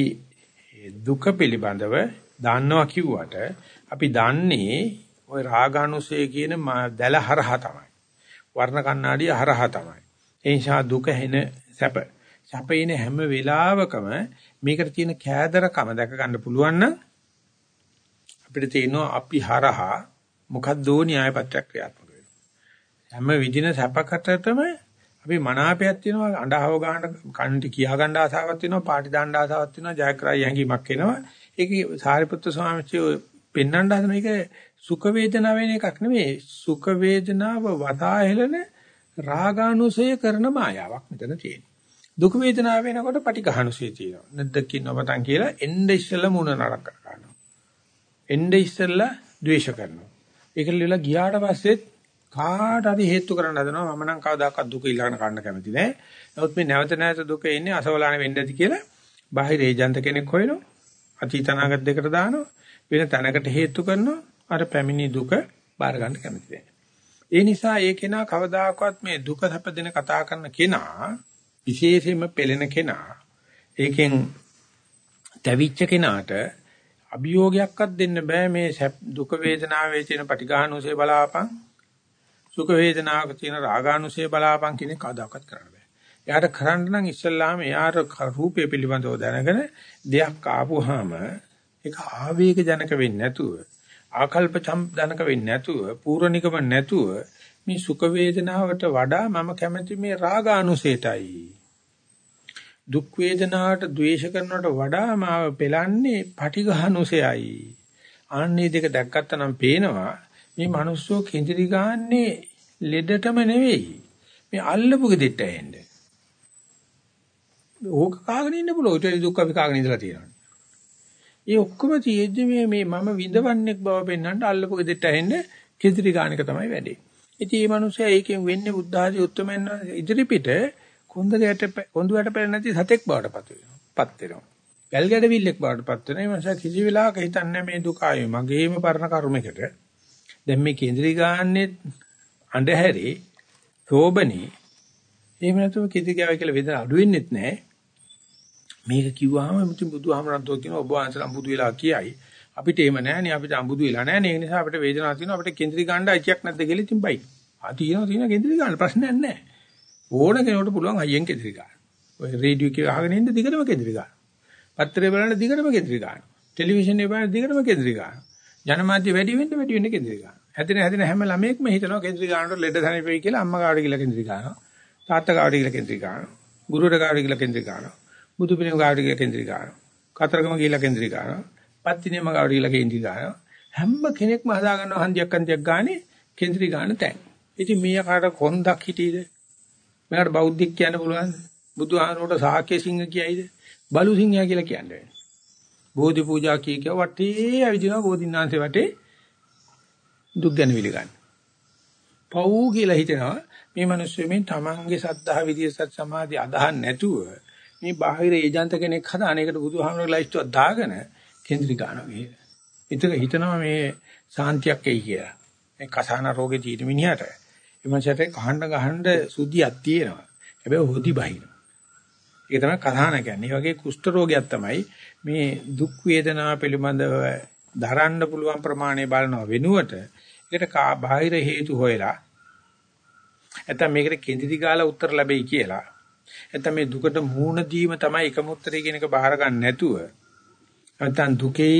දුක පිළිබඳව දන්නවා කිව්වට අපි දන්නේ ওই රාගානුසය කියන දැල හරහා තමයි. වර්ණ කණ්ණාඩිය හරහා තමයි. ඒ නිසා දුක හෙන සැප. සැපේන හැම වෙලාවකම මේකට තියෙන කෑදරකම දැක ගන්න පුළුවන් නම් අපිට තේරෙනවා අපි හරහා මොකද්දෝ න්‍යායපත්‍යක් ක්‍රියාත්මක වෙනවා. හැම විදින සැපකටතම අපි මනාපයක් තියෙනවා අඬහව ගන්න කන්ටි කියා ගන්න ආසාවක් තියෙනවා පාටි දාන්න ආසාවක් තියෙනවා ජයග්‍රහය හැඟීමක් එනවා. ඒක සාරිපුත්‍ර ස්වාමීන් වහන්සේ පෙන්වන්න හදන එක සුඛ වේදනාව වෙන එකක් නෙමෙයි සුඛ වේදනාව වදා හෙළන රාගානුසය කරන මායාවක් මෙතන තියෙනවා. දුක් වේදනාව වෙනකොට පටිඝානුසය තියෙනවා. නැද්දකින් නොමතන් කියලා එnde ඉස්සෙල්ලා මුණ නරක කරනවා. එnde ඉස්සෙල්ලා ද්වේෂ කරනවා. ඒක ලියලා ගියාට පස්සෙත් කාට හරි හේතු කරන්න හදනවා මම නම් කවදාකවත් දුක ඊළඟට කන්න කැමති නෑ. නමුත් මේ නැවත නැවත දුක එන්නේ අසවලාන වෙන්න ඇති කියලා බාහිර ඒජන්ත කෙනෙක් හොයනවා. අතීත අනාගත දෙකට දානවා. වෙන තැනකට හේතු කරනවා. අර පැමිණි දුක බාර ගන්න කැමති නෑ. ඒ නිසා ඒ කෙනා කවදාකවත් මේ දුක සැපදෙන කතා කරන කෙනා විශේෂයෙන්ම පෙළෙන කෙනා ඒකෙන් තැවිච්ච කෙනාට අභියෝගයක්වත් දෙන්න බෑ මේ දුක වේදනාවේ තියෙන පටිඝානුසය බලාපන් සුඛ වේදනාවක තියෙන රාගානුසය බලාපන් කියන කවදාකවත් කරන්න බෑ. එයාට කරන්න නම් ඉස්සල්ලාම එයාට රූපය පිළිබඳව දැනගෙන දෙයක් ආපුවාම ඒක ආවේග ජනක වෙන්නේ නැතුව ආකල්ප ජනක වෙන්නේ නැතුව පූර්ණිකම නැතුව මේ සුඛ වේදනාවට වඩා මම කැමති මේ රාගානුසයටයි. දුක් වේදනාවට ද්වේෂ කරනවට වඩා මාව පෙලන්නේ පටිඝානුසයයි. ආන්නේ දෙක දැක්කත්තා නම් පේනවා මේ මිනිස්සු කෙඳිරි ගන්නේ ලෙඩටම නෙවෙයි. මේ අල්ලපු ගෙදෙට්ට ඇහෙන්නේ. ඕක කාගෙන ඉන්න පුළුවන්. ඒ දුක් අපි කාගෙන ඉඳලා තියෙනවා. ඒ ඔක්කොම තියෙද්දි මේ මේ මම විඳවන්නේක් බව පෙන්වන්න අල්ලපු ගෙදෙට්ට ඇහෙන්නේ කෙඳිරි ගානක තමයි වැඩේ. ඉතින් මේ මිනිස්සයා ඒකෙන් වෙන්නේ බුද්ධ ආදී උත්තරමෙන් ඉදිරි පිට කොන්දරයට කොඳුයට පෙළ නැති සතෙක් බවට පත් වෙනවා. පත් වෙනවා. වැල් ගැඩවිල්ලෙක් බවට පත් වෙනවා. මේ මිනිසා කිසි වෙලාවක හිතන්නේ මේ දුක ආයේ මගේම පරණ කර්මයකට දැන් මේ කේන්ද්‍රී ගාන්නේ අඬහැරේ සෝබනේ එහෙම නැතුව කිසි ගාව කියලා වේදන අඩු වෙන්නෙත් නැහැ මේක කිව්වහම මුතු බුදුහාමරන්තෝ කියන ඔබ වහන්සේලා අඹුදු වෙලා කියයි. අපිට එහෙම නැහැ නේ අපිට අඹුදු වෙලා නැහැ නේ. ඒ නිසා අපිට වේදනාවක් තියෙනවා අපිට කේන්ද්‍රී ගාන්න අයිතියක් නැද්ද කියලා ඉතින් බයි. ආ තියෙනවා තියෙනවා කේන්ද්‍රී ගාන්න. ප්‍රශ්නයක් නැහැ. ඕන කෙනෙකුට පුළුවන් අයියෙන් කේන්ද්‍රී ගාන්න. ඔය රේඩියෝ එක අහගෙන ඉන්න දිගටම කේන්ද්‍රී ගාන්න. පත්‍රය බලන්න දිගටම කේන්ද්‍රී ගාන්න. ටෙලිවිෂන් එක බලන්න දිගටම කේන්ද්‍රී ගාන්න. ජනමාධ්‍ය වැඩි වෙන්න වැඩි වෙන්න කේන්ද්‍රී ගන්න. හැදෙන හැදෙන හැම ළමයෙක්ම හිතනවා කේන්ද්‍රී ගන්නට ලෙඩ සනීපයි කියලා අම්මා ගාවට කියලා කේන්ද්‍රී ගන්නවා. තාත්තා ගාවට කියලා කේන්ද්‍රී ගන්නවා. ගුරුවරයා ගාවට කියලා කේන්ද්‍රී ගන්නවා. බුදු පිළිම ගාවට කියලා කේන්ද්‍රී ගන්නවා. කතරගම කියලා කේන්ද්‍රී ගන්නවා. පත්තිනේම ගාවට කියලා කේන්ද්‍රී ගන්නවා. හැම කෙනෙක්ම හදා ගන්නවා හන්දියක් හන්දියක් ගානේ කේන්ද්‍රී ගන්න තැන්. ඉතින් මීයා කාට කොන්දක් හිටීද? මෙයාට බෞද්ධික කියන්න පුළුවන්ද? බුදුහාමරට සාක්‍ය සිංහ කියයිද? බලු සිංහයා කියලා කියන්නේ. බෝධි පූජා කී කිය වටේ ඇවිදිනවා බෝධින්නාන්සේ වටේ දුක් ගැන විලගන්න. පව් කියලා හිතනවා මේ මිනිස්සු මේ තමන්ගේ සද්ධා විදිය සත් සමාධි අදහන් නැතුව මේ බාහිර ඒජන්ත කෙනෙක් හදාන එකට බුදුහාමරගේ ලයිස්ට්ුවක් දාගෙන කේන්ද්‍රි ගන්නවා කිය. ඒතක හිතනවා මේ සාන්තියක් එයි කියලා. මේ කසාන රෝගේ තියෙන මිනිහට එමන්සට කහන්න ගහන්න සුද්ධියක් තියෙනවා. හැබැයි හොදි බහින. ඒක තමයි කසාන කියන්නේ. මේ වගේ කුෂ්ඨ රෝගයක් තමයි මේ දුක් වේදනා පිළිබඳව දරන්න පුළුවන් ප්‍රමාණය බලනවා වෙනුවට ඒකට බාහිර හේතු හොයලා නැත්නම් මේකට කෙඳිරි ගාලා උත්තර ලැබෙයි කියලා නැත්නම් මේ දුකට මූණ දීම තමයි එකම උත්තරය කියන එක බාර ගන්න නැතුව නැත්නම් දුකේ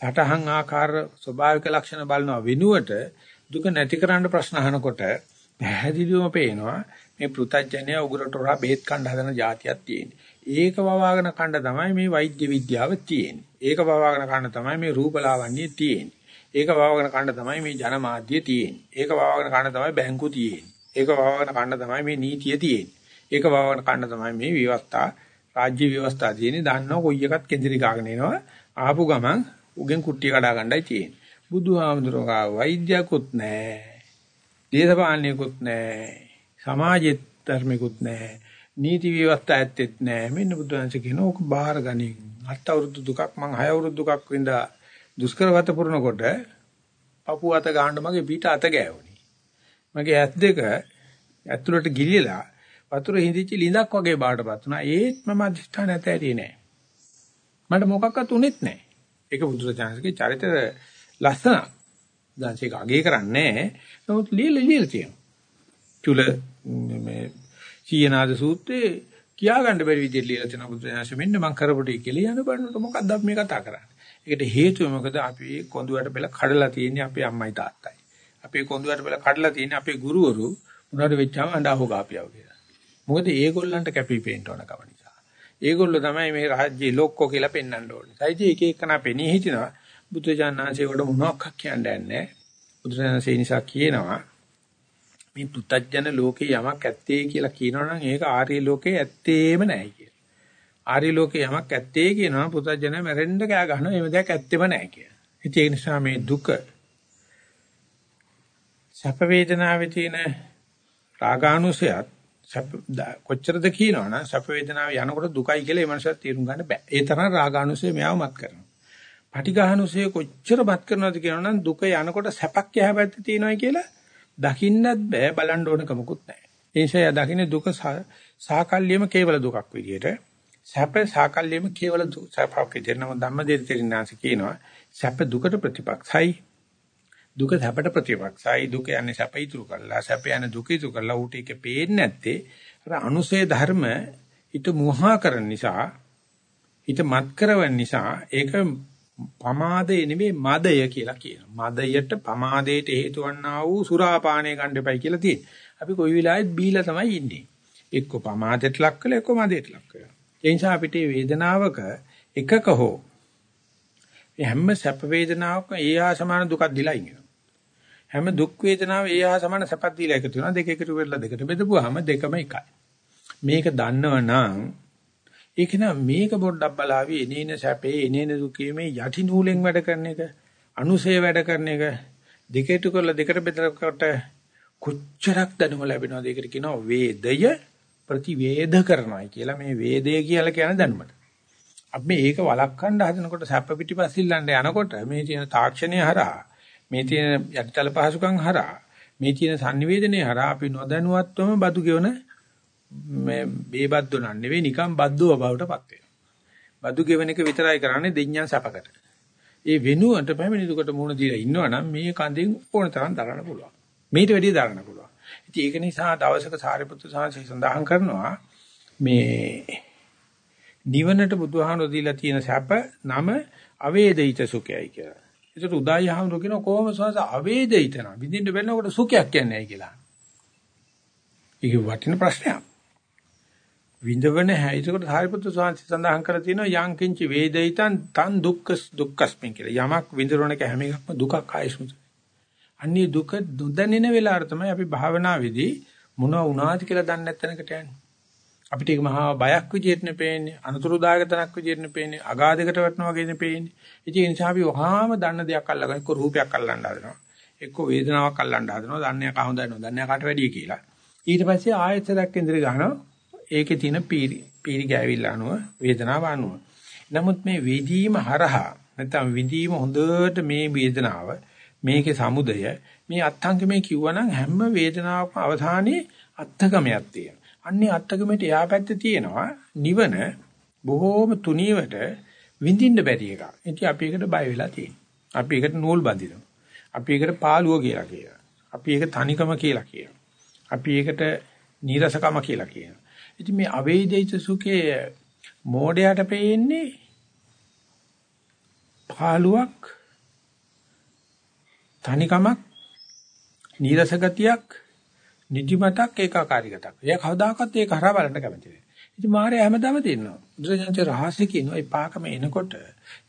සටහන් ආකාර ස්වභාවික ලක්ෂණ බලනවා වෙනුවට දුක නැති කරන්න ප්‍රශ්න අහනකොට පැහැදිලිවම පේනවා මේ පෘථජ්ජනය උගරට හොරා බේත් කණ්ඩ හදන જાතියක් තියෙන්නේ. ඒක වවාගෙන කණ්ඩ තමයි මේ වෛද්‍ය විද්‍යාව තියෙන්නේ. ඒක වවාගෙන කණ්ඩ තමයි මේ රූපලාවන්‍ය තියෙන්නේ. ඒක වවාගෙන කණ්ඩ තමයි මේ ජනමාධ්‍ය තියෙන්නේ. ඒක වවාගෙන කණ්ඩ තමයි බැංකු තියෙන්නේ. ඒක වවාගෙන කණ්ඩ තමයි මේ නීතිය තියෙන්නේ. ඒක වවාගෙන කණ්ඩ තමයි මේ විවස්ථා රාජ්‍ය විවස්ථා තියෙන්නේ. දන්නව කොයි එකත් කෙඳිරි ගාගෙන එනවා. ආපු ගමන් උගෙන් කුට්ටිය කඩා ගන්නයි තියෙන්නේ. බුදුහාමුදුරුවෝ වෛද්‍යකුත් නැහැ. දේශපාලනයකුත් නැහැ. සමාජෙත් ධර්මිකුත් නැහැ. නීති ව්‍යවස්ථා ඇත්තෙත් නැහැ. මෙන්න බුදුන්සේ කියන ඕක බාහිර ගනින්. අට අවුරුදු දුකක් මං හය අවුරුදු දුකක් වින්දා දුෂ්කරවත පුරනකොට පපුව අත ගහන්න මගේ පිට අත ගෑවුනි. මගේ ඇස් දෙක ඇතුළට ගිලිලා වතුර හිඳිච්ච ලිඳක් වගේ බාටපත් වුණා. ඒත් මම අධිෂ්ඨාන ඇතෑරියේ නෑ. මට මොකක්වත් උනේත් නෑ. ඒක බුදුරජාණන්ගේ චරිත ලස්සන. දැන්සේක අගේ කරන්නේ නමුත් ලියලා ලියලා තියෙනවා. චුල මේ සීනාද සූත්‍රයේ කියාගන්න බැරි විදිහට ලියලා තියෙනවා බුදුරජාණන් මෙන්න මම කරපු ටික කියලා යන බන්නට මොකක්ද අපි මේ කතා කරන්නේ. ඒකට හේතුව මොකද අපි කොඳුවට බෙල කඩලා තියෙන්නේ අපේ අම්මයි තාත්තයි. අපේ කොඳුයට බෙල කඩලා තියෙන්නේ අපේ ගුරුවරු උනාට වෙච්චාම අඬහව ගාපියව කියලා. මොකද ඒගොල්ලන්ට කැපී පේන්න ඕන කම නිසා. ඒගොල්ලෝ තමයි මේ රාජ්‍යයේ ලොක්කෝ කියලා පෙන්වන්න ඕනේ. සයිජේ එක එකනා පෙනී හිටිනවා. බුදුජානනාංශේ වල මොනවක් කියන්නේ නැහැ. බුදුජානනාංශේ නිසා කියනවා මේ පුත්තජන ලෝකේ යමක් ඇත්තේ කියලා කියනවනම් ඒක ආර්ය ලෝකේ ඇත්තේම නැහැ කියලා. ආර්ය ලෝකේ යමක් ඇත්තේ කියනවා පුත්තජන මැරෙන්න කෑ ගන්නවා එහෙම දෙයක් ඇත්තෙම නැහැ කියලා. ඉතින් ඒ නිසා මේ දුක සැප වේදනාවේ තියෙන රාගානුසයත් කොච්චරද කියනවනම් සැප වේදනාව යනකොට දුකයි කියලා ඒ මනසට තේරුම් ගන්න බෑ. ඒ තරම් රාගානුසය මෙයාව මත් කරනවා. පටිඝානුසය කොච්චර මත් කරනවද කියනවනම් දුක යනකොට සැපක් යහපැත්තේ තියෙනවයි කියලා දකින්නත් බෑ බලන්න ඕන කමකුත් නැහැ. ඒ නිසා දකින්නේ දුක සාකල්යෙම කේවල දුකක් විදියට. සැප සාකල්යෙම කේවල සැපක් විදියට. නම ධම්මදේතරිනාංශ කියනවා සැප දුකට ප්‍රතිපක්ෂයි දුක සැපට ප්‍රතිපක්ෂයි දුක යන්නේ සැප ඉතුරු කළා. සැප යන්නේ දුක ඉතුරු කළා. ඌට ඒක පේන්නේ නැත්තේ. අර අනුසේ ධර්ම හිත මුහා කරන නිසා හිත මත් කරවන නිසා ඒක පමාදේ නෙමෙයි මදය කියලා කියනවා. මදයට පමාදයට හේතු වන්නා වූ සුරාපානය ගන්න එපයි කියලා තියෙනවා. අපි කොයි වෙලාවෙත් බීලා තමයි ඉන්නේ. එක්ක පමාදයට ලක් කළා එක්ක මදයට ලක් කළා. ඒ නිසා අපිට වේදනාවක එකක හෝ හැම සැප වේදනාවකම ඒ හා සමාන දුකක් දිලා ඉන්නවා. හැම දුක් වේදනාව ඒ හා සමාන සැපක් දීලා එකතු වෙනවා. දෙක එකතු වෙලා දෙකට බෙදපුවාම දෙකම එකයි. මේක දන්නවනම් ඒක නා මේක පොඩ්ඩක් බලාවි එනේන සැපේ එනේන දුකේ මේ යටි නූලෙන් වැඩ කරන එක අනුසේ වැඩ කරන එක දෙකට කරලා දෙකට බෙදනකොට කොච්චරක් දැනුම ලැබෙනවද ඒකට කියනවා වේදය ප්‍රතිවේද කරනවායි කියලා මේ වේදය කියලා කියන දැනුමට. අපි මේක වළක්වන්න හදනකොට සැප පිටිපස්සිල්ලන්න යනකොට මේ තියෙන තාක්ෂණය හරහා මේ තියෙන යටිතල පහසුකම් හරහා මේ තියෙන sannivedanaya හරහා අපි නොදැනුවත්වම බදු ගෙවන මේ බේබද්දෝ නන් නෙවෙයි නිකන් බද්දෝ බවටපත් වෙනවා. බදු ගෙවන එක විතරයි කරන්නේ දෙඤ්ඤා සැපකට. ඒ වෙනුවට පැමිණි දුකට මුහුණ දීලා ඉන්නවනම් මේ කඳෙන් ඕන තරම් දරන්න පුළුවන්. මේට වැඩිය දරන්න පුළුවන්. ඉතින් ඒක නිසා දවසක සාරිපුත්‍ර සාංශය සඳහන් කරනවා මේ නිවනට බුදුහාමුදුරු දීලා තියෙන සැප නම අවේදිත සුඛයයි කියලා. ඒකට උදායි හඳු කියන කොහොම සවාස අවේදිතන විඳින්න බැලනකොට සුඛයක් කියන්නේ ඇයි කියලා. ඒක වටින ප්‍රශ්නයක්. විඳවන හැ ඒකට සාරිපුත්‍ර ස්වාමීන් සඳහන් කරලා තියෙනවා යං කිංච වේදිතං තන් දුක්ඛ දුක්ඛස්මින් කියලා. යමක් විඳිනක හැම එකක්ම දුකක් ආයසුත. අන්නේ දුක නොදැනෙන වෙලාවට තමයි අපි භාවනාවේදී මොනවා වුණාද කියලා දන්නේ නැත්නම්කට යන්නේ. අපිට ඒක මහා බයක් විදියට නෙපෙන්නේ අනතුරුදායක තනක් විදියට නෙපෙන්නේ අගාධයකට වැටෙනවා වගේ නෙපෙන්නේ ඉතින් ඒ නිසා අපි වහාම දන්න දෙයක් අල්ලගෙන එක්ක රූපයක් අල්ලන්න හදනවා එක්ක වේදනාවක් අල්ලන්න හදනවා දන්නේ කා හොඳයි නෝ දන්නේ කාට වැඩිය කියලා. ඊට පස්සේ ආයතනයක් ඉදිරි ගන්නවා. ඒකේ තියෙන පීරි පීරි ගෑවිල්ල අනුව වේදනාව අනුව. නමුත් මේ විදීම හරහා නැත්නම් විදීම හොඳට මේ වේදනාව මේකේ සමුදය මේ අත්ංගමේ කිව්වනම් හැම වේදනාවකම අවසානයේ අත්ංගමයක් තියෙනවා. අන්නේ අත්තකමෙට එහා පැත්තේ තියෙනවා නිවන බොහෝම තුනීවට විඳින්න බැරි එකක්. ඉතින් අපි ඒකට බය වෙලා තියෙනවා. අපි ඒකට නූල් බඳිනවා. අපි ඒකට පාළුව කියලා කියනවා. අපි ඒක තනිකම කියලා කියනවා. අපි ඒකට නීරසකම කියලා කියනවා. ඉතින් මේ අවේදිත සුඛයේ මෝඩයට පෙන්නේ පාළුවක් තනිකමක් නීරස ගතියක් නිදිමතක් ඒකාකාරී ගතක්. එයා කවදාකවත් ඒක හරහා බලන්න කැමති නෑ. ඉතින් මාරේ හැමදාම තියෙනවා. බුදුසසුනේ රහස්‍ය කියනවා ඒ පාකම එනකොට,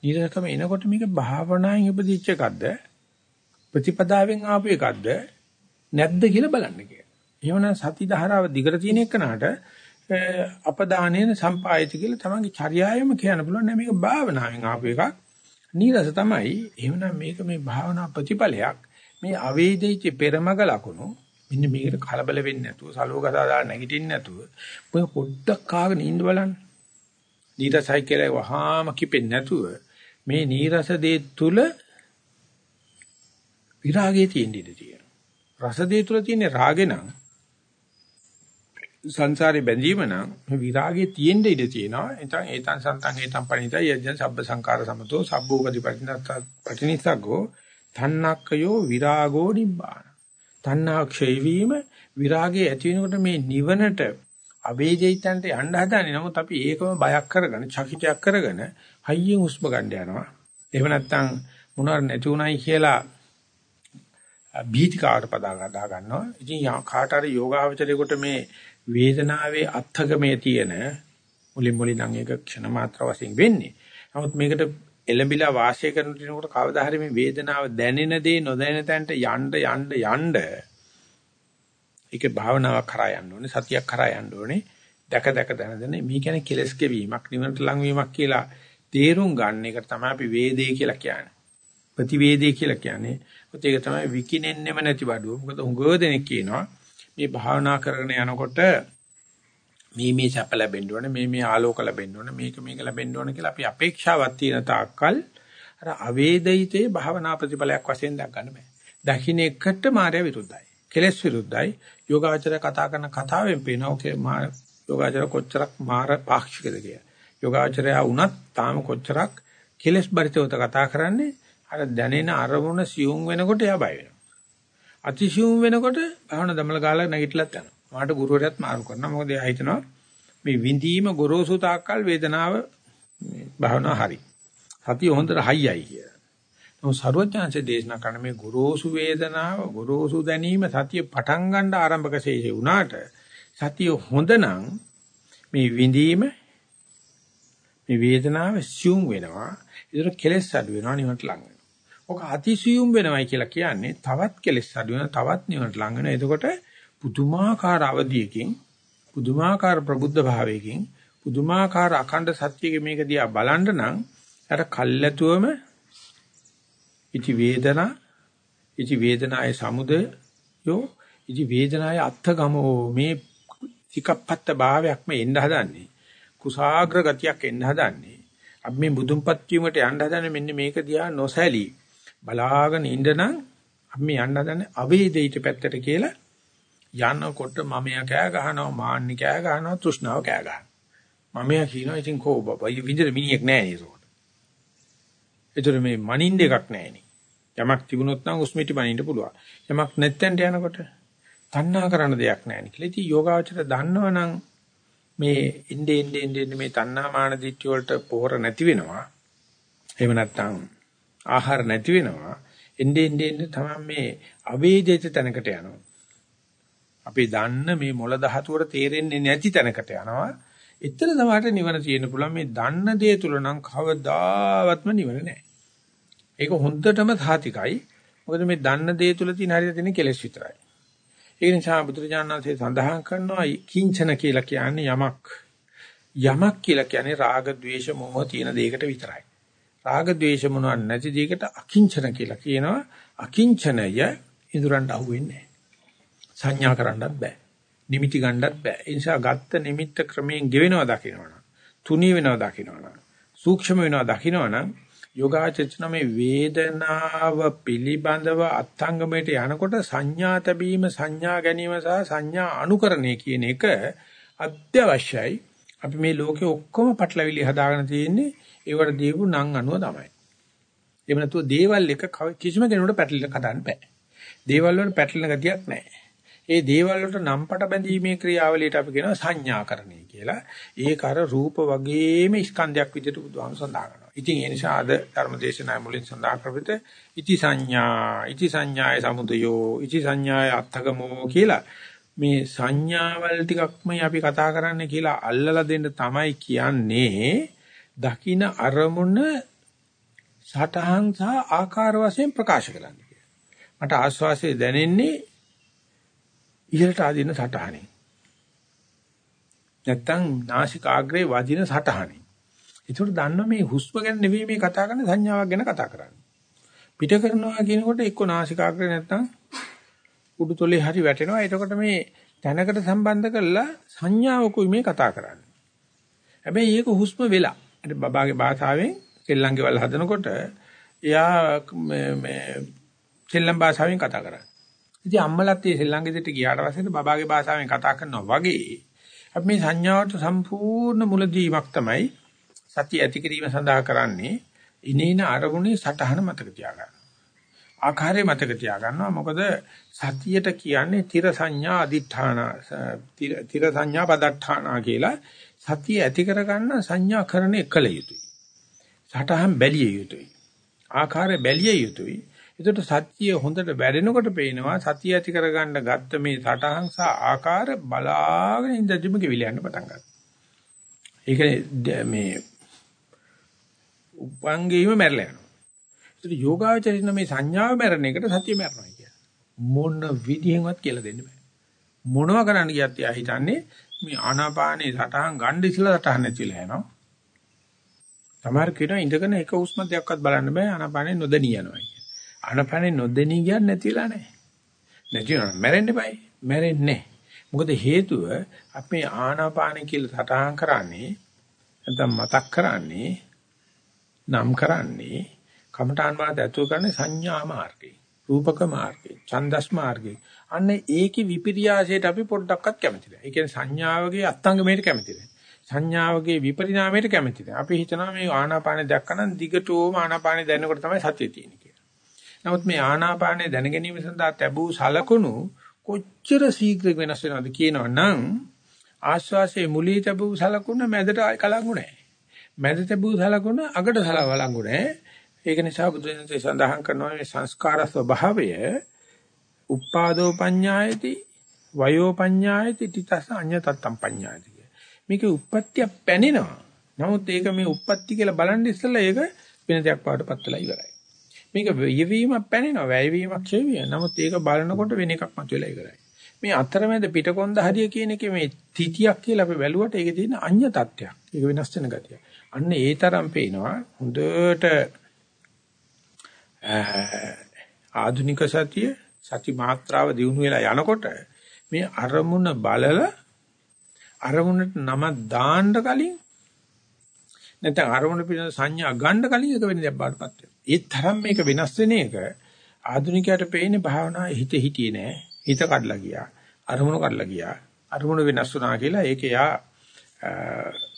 නිරකම එනකොට මේක භාවනාවෙන් උපදිච්ච එකක්ද? ප්‍රතිපදාවෙන් ආපු එකක්ද? නැද්ද කියලා බලන්න කියලා. එහෙමනම් සති ධාරාව දිගට තියෙන එකනට අපදානේන සම්පායති කියලා තමන්ගේ චර්යාවෙම කියන්න පුළුවන් නෑ මේක භාවනාවෙන් ආපු එකක්. නීරස තමයි. එහෙමනම් මේක මේ භාවනා ප්‍රතිඵලයක්. මේ අවේදිත පෙරමග ලකුණු මෙන්න මේකට කලබල වෙන්නේ නැතුව සලෝගසා දාලා නැගිටින්න නැතුව ඔය පොඩ්ඩක් කාගෙන ඉන්න බලන්න. නීරසයි කියලා වහාම කිපෙන්නේ නැතුව මේ නීරස දේ තුල විරාගයේ තියෙන ඉඩ තියෙනවා. රස දේ තුල තියෙන රාගේ නම් සංසාරේ බැඳීම නම් මේ විරාගයේ තියෙන්න ඉඩ තියෙනවා. එතන ඒතන් සන්තන් ඒතන් පණිතය යජ්ජ සබ්බ සංකාර සමතෝ සබ්බෝපති පටිනිස්සග්ගෝ තන්නක්කයෝ විරාගෝ නිබ්බාන. තණ්හා ක්ෂය වීම විරාගයේ ඇති වෙනකොට මේ නිවනට අවේජිතන්ට යන්න හදන්නේ. නමුත් අපි ඒකම බයක් කරගෙන, චකිතයක් කරගෙන හයියෙන් හුස්ම ගන්න යනවා. එහෙම නැත්නම් මොනවාර නැති උනායි කියලා බීතිකාවට පදා ගන්නවා. ඉතින් කාට හරි යෝගාවචරයකට මේ වේදනාවේ අත්ථගමේ තියෙන මුලින් මුලින් නම් ඒක ක්ෂණ මාත්‍ර වශයෙන් වෙන්නේ. නමුත් මේකට එළඹිලා වාසය කරන දිනකොට කවදා හරි මේ වේදනාව දැනෙන දේ නොදැනෙන තැනට යන්න යන්න යන්න ඒක භාවනාවක් කරා යන්න ඕනේ සතියක් කරා යන්න ඕනේ. දැක දැක දැන දැන. මේ කියන්නේ කෙලස් කෙවීමක් නිවනට ලං වීමක් කියලා තේරුම් ගන්න එක තමයි අපි වේදේ කියලා කියන්නේ. ප්‍රතිවේදේ කියලා කියන්නේ. ඒක තමයි විකිනෙන්නෙම නැති බඩුව. මොකද හුඟව දෙනෙක් කියනවා මේ භාවනා කරගෙන යනකොට මේ මේ සැප ලැබෙන්න ඕනේ මේ මේ ආලෝක ලැබෙන්න ඕනේ මේක මේක ලැබෙන්න ඕනේ කියලා අපි අපේක්ෂාවක් තියෙන තාක්කල් අර අවේදිතේ භාවනා ප්‍රතිඵලයක් වශයෙන් දක් ගන්න බෑ. දකින්න එකට මායя විරුද්ධයි. කෙලස් විරුද්ධයි. යෝගාචර කතා කරන කතාවෙන් පේනවා ඔකේ මා යෝගාචර කොච්චරක් මාර පාක්ෂිකද කියලා. යෝගාචරය වුණත් තාම කොච්චරක් කෙලස් බරිතවත කතා කරන්නේ අර දැනෙන අරමුණ සියුම් වෙනකොට එයා බය වෙනවා. අතිසියුම් වෙනකොට භාවන දමල ගාලා නැගිටලත් යනවා. මාට ගුරුවරයාත් මාරු කරනවා. මොකද එයා හිතනවා මේ විඳීම ගොරෝසු තාක්කල් වේදනාව භාවනාව හරි. සතිය හොඳට හයියයි කියලා. නමුත් සරුවඥාන්සේ දේශනා කරන මේ ගොරෝසු වේදනාව ගොරෝසු දැනීම සතිය පටන් ගන්න ආරම්භක ශේෂේ වුණාට සතිය හොඳ නම් මේ විඳීම මේ වේදනාව සියුම් වෙනවා. ඒතර කෙලෙස් අඩු වෙනවා නිවනට ලඟ වෙනවා. ඔක අතිසියුම් වෙනවයි කියලා කියන්නේ තවත් කෙලෙස් අඩු වෙනවා තවත් නිවනට ලඟ වෙනවා. එතකොට පුදුමාකාර අවධියකින් පුදුමාකාර ප්‍රබුද්ධ භාවයකින් පුදුමාකාර අඛණ්ඩ සත්‍යයේ මේක දිහා බලන්න නම් අර කල්ැතුවම ඉති වේදනා ඉති වේදනායේ සමුදය යෝ ඉති වේදනායේ අත්ථගමෝ මේ සිකප්පත්ත භාවයක් මේ එන්න හදන්නේ. කුසාග්‍ර ගතියක් එන්න හදන්නේ. අපි මේ මුදුන්පත් වීමට යන්න හදන්නේ මෙන්න මේක දිහා නොසැලී. බලාගෙන ඉන්න නම් අපි මේ යන්න හදන්නේ අවේදිත පැත්තට කියලා යනකොට මමයා කෑ ගහනවා මාන්නි කෑ ගහනවා තෘෂ්ණාව කෑ ගහනවා. මමයා කියනවා ඉතින් කෝ බබා විඳින මිනිහෙක් නැහැ නේද ඒතර මේ මනින්න එකක් නැහැ නේ. යමක් තිබුණොත් නම් උස්මිටි මනින්න පුළුවන්. යමක් නැත්තෙන්ට යනකොට තණ්හා කරන දෙයක් නැහැ නේ කියලා. ඉතින් යෝගාවචර දන්නවනම් මේ ඉnde ඉnde ඉnde මේ තණ්හා මාන දිට්ඨිය වලට පොහොර නැති වෙනවා. එහෙම නැත්නම් ආහාර නැති වෙනවා. ඉnde ඉnde ඉnde තමයි මේ අවේදිත තැනකට යනවා. අපි දන්න මේ මොළ ධාතුවට තේරෙන්නේ නැති තැනකට යනවා. එතන තමයි නිවන තියෙන්න පුළුවන්. මේ දන්න දේ තුල නම් කවදාවත්ම නිවන නැහැ. ඒක හොඳටම සාතිකයි. මොකද මේ දන්න දේ තුල තියෙන හරියට තියෙන කෙලෙස් විතරයි. ඒ නිසා බුදුරජාණන්සේ සඳහන් කරනවා කිංචන කියලා කියන්නේ යමක්. යමක් කියලා කියන්නේ රාග, ద్వේෂ, මෝහ තියෙන දෙයකට විතරයි. රාග, ద్వේෂ, මොනවා නැති දෙයකට අකිංචන කියලා කියනවා. අකිංචනය ඉදරන්ට අහුවෙන්නේ සංඥා කරන්නත් බෑ. නිමිති ගන්නත් බෑ. ඒ නිසා ගත්ත නිමිත්ත ක්‍රමයෙන් ගෙවෙනවා දකින්නවනම්, තුනී වෙනවා දකින්නවනම්, සූක්ෂම වෙනවා දකින්නවනම් යෝගාචර්චන මේ වේදනාව පිළිබඳව අත්ංගමයට යනකොට සංඥා තැබීම සංඥා ගැනීම සහ සංඥා අනුකරණය කියන එක අත්‍යවශ්‍යයි. අපි මේ ලෝකේ ඔක්කොම පටලවිලි හදාගෙන තියෙන්නේ ඒවට දීපු නම් අනුව තමයි. එහෙම නැතුව දේවල් එක කිසිම කෙනෙකුට පැටලෙන්න කඩන්න බෑ. දේවල් වල පැටලෙන ගතියක් නැහැ. ඒ දේවල් වලට නම්පට බැඳීමේ ක්‍රියාවලියට අපි කියනවා සංඥාකරණය කියලා. ඒක අර රූප වගේම ස්කන්ධයක් විදිහට බුදුහාම සඳහන් කරනවා. ඉතින් ඒ නිසා අද ධර්මදේශනා මුලින් සඳහන් කරපිට ඉති සංඥා, ඉති සංඥාය සමුදයෝ, ඉති සංඥාය අත්තගමෝ කියලා මේ සංඥාවල් ටිකක්මයි අපි කතා කරන්නේ කියලා අල්ලලා දෙන්න තමයි කියන්නේ. දකින අරමුණ සටහන් සහ ආකාර වශයෙන් ප්‍රකාශ කරන්න මට ආස්වාසිය දැනෙන්නේ ඉහළට ආදින සටහනේ. නැත්තම් නාසිකාග්‍රේ වදින සටහනේ. ඒකට දන්නවා මේ හුස්ම ගැන නෙවෙයි මේ කතා කරන්නේ සංඥාවක් ගැන කතා කරන්නේ. පිට කරනවා කියනකොට එක්ක නාසිකාග්‍රේ නැත්තම් උඩුතොලේ හරි වැටෙනවා. එතකොට මේ තැනකට සම්බන්ධ කරලා සංඥාවකුයි මේ කතා කරන්නේ. හැබැයි ඒක හුස්ම වෙලා. අර බබාගේ භාෂාවෙන් සෙල්ලම්ගේ වල හදනකොට එයා මේ සෙල්ලම් භාෂාවෙන් කතා කරන්නේ. ඉතින් අම්මලත් මේ සෙල්ලම්ගේ දෙට ගියාට පස්සේ බබාගේ භාෂාවෙන් කතා කරනවා වගේ අපි මේ සංඥාවට සම්පූර්ණ මුලදීමක් තමයි සතිය ඇති කිරීම සඳහා කරන්නේ. ඉනේන අරමුණේ සටහන මතක තියාගන්න. ආකාරය මතක තියාගන්නවා. මොකද සතියට කියන්නේ තිර සංඥා අදිඨාන තිර සංඥා පදට්ඨාන කියලා සතිය ඇති කරගන්න සංඥාකරණය කළ යුතුයි. සටහන් බැලිය යුතුයි. ආකාරය බැලිය යුතුයි. ඒකට සත්‍යය හොඳට වැඩෙනකොට පේනවා සතිය ඇති කරගන්න ගත්ත මේ සටහන් සහ ආකාර බලාගෙන ඉඳදිම කිවිල යන්න පටන් ගන්නවා. ඒක මේ උපංගේම මැරලා යනවා. ඒත් යෝගාචරින මේ සංඥාව මැරෙන එකට සතිය මැරනවා කියන්නේ. මොන විදිහෙන්වත් කියලා දෙන්න බෑ. මොනවා කරන්න කියත් යා හිතන්නේ මේ ආනාපානේ සටහන් ගන්න ඉස්සලා සටහන් නැතිලා යනවා. සමහර කෙනා ඉඳගෙන එක උස්ම දෙයක්වත් බලන්න බෑ ආනාපානේ නොදෙනී යනවා කියන්නේ. ආනාපානේ නොදෙනී කියන්නේ නැතිලා නැහැ. නැතිනම් මැරෙන්න බෑ. මැරෙන්නේ මොකද හේතුව අපි ආනාපානේ කියලා සටහන් කරන්නේ නැත්නම් මතක් කරන්නේ නම් කරන්නේ කමඨාන් වාද ඇතුල් කරන්නේ සංඥා මාර්ගේ රූපක මාර්ගේ ඡන්දස් මාර්ගේ අන්න ඒකේ විපිරියාසයට අපි පොඩ්ඩක්වත් කැමති නැහැ. ඒ කියන්නේ සංඥාවගේ අත්ංගමයට කැමති නැහැ. සංඥාවගේ විපරිණාමයට කැමති නැහැ. අපි හිතනවා මේ ආනාපානෙ දැක්කනම් දිගටම ආනාපානෙ දැනනකොට තමයි සතිය තියෙන්නේ කියලා. නමුත් මේ ආනාපානෙ දැන ගැනීම සඳහා ලැබූ සලකුණු කොච්චර ශීඝ්‍ර වෙනස් වෙනවද කියනවනම් ආශ්වාසයේ මුලී ලැබූ සලකුණ මැදට කලංගු නැහැ. මැද ලැබූ සලකුණ අගට සලවලංගු නැහැ. ඒක නිසා බුදුරජාණන්සේ සඳහන් කරනවා මේ සංස්කාර ස්වභාවය උපාදෝ පඤ්ඤායති වයෝ පඤ්ඤායති තිතස අඤ්ඤතත්තම් පඤ්ඤායති මේකේ උප්පත්තිය පැනෙනවා නමුත් ඒක මේ උප්පත්ති කියලා බලන් ඉස්සෙල්ලා ඒක වෙන දෙයක් පාටපත් වෙලා ඉවරයි මේක යෙවීමක් පැනෙනවා වැයවීමක් ඡේවිය නමුත් ඒක බලනකොට වෙන එකක් මතුවලා ඉවරයි. මේ අතරමැද පිටකොන්ද හරිය කියන එකේ මේ තිතියක් කියලා අපි බැලුවට ඒකේ තියෙන අඤ්ඤ තත්ත්වයක්. ඒක වෙනස් වෙන ගතිය අන්න ඒ තරම් පේනවා හොඳට ආධුනික සතිය සති මාත්‍රාව දිනු වෙලා යනකොට මේ අරමුණ බලලා අරමුණට නම දාන්න කලින් නැත්නම් අරමුණ පිළිබඳ සංඥා ගන්න කලින් එක වෙන දෙයක් බාටපත් වෙනවා. ඒ තරම් මේක වෙනස් වෙන එක ආධුනිකයට පේන්නේ භාවනා හිත හිටියේ නෑ. හිත කඩලා ගියා. අරමුණ කඩලා ගියා. අරමුණ වෙනස් වුණා කියලා ඒක යා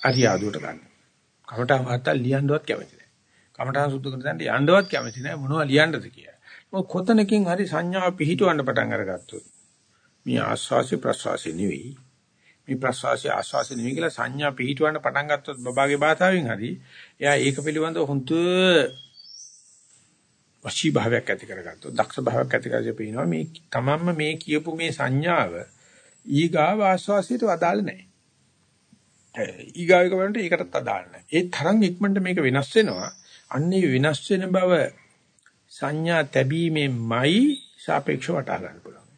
අරියාදුවට ගන්න. කමඨා මාත්තා ලියන්නවත් කැමති නෑ. කමඨා සුද්ධ කරන තැනට යන්නවත් කැමති නෑ මොනවද ලියන්නද කියලා. මොකද කොතනකින් හරි සංඥාව පිහිටවන්න පටන් අරගත්තොත් මේ ආස්වාසි ප්‍රසවාසි නෙවෙයි මේ ප්‍රසවාසි ආස්වාසි නෙවෙයි කියලා සංඥා පිහිටවන්න පටන් ගත්තොත් බබාගේ භාෂාවෙන් හරි එයා ඒක පිළිබඳව හුඳ වශී භාවයක් ඇති කරගත්තොත් දක්ෂ භාවයක් ඇති කරගෙන පේනවා මේ තමන්ම මේ කියපු මේ සංඥාව ඊගාව ආස්වාසියට අදාළ නැහැ ඊගාවික වලට ඒකටත් අදාළ නැහැ ඒ තරම් ඉක්මනට මේක වෙනස් වෙනවා අන්නේ වෙනස් වෙන බව සංඥා තැබීමෙන්මයි සාපේක්ෂව වටහා ගන්න පුළුවන්.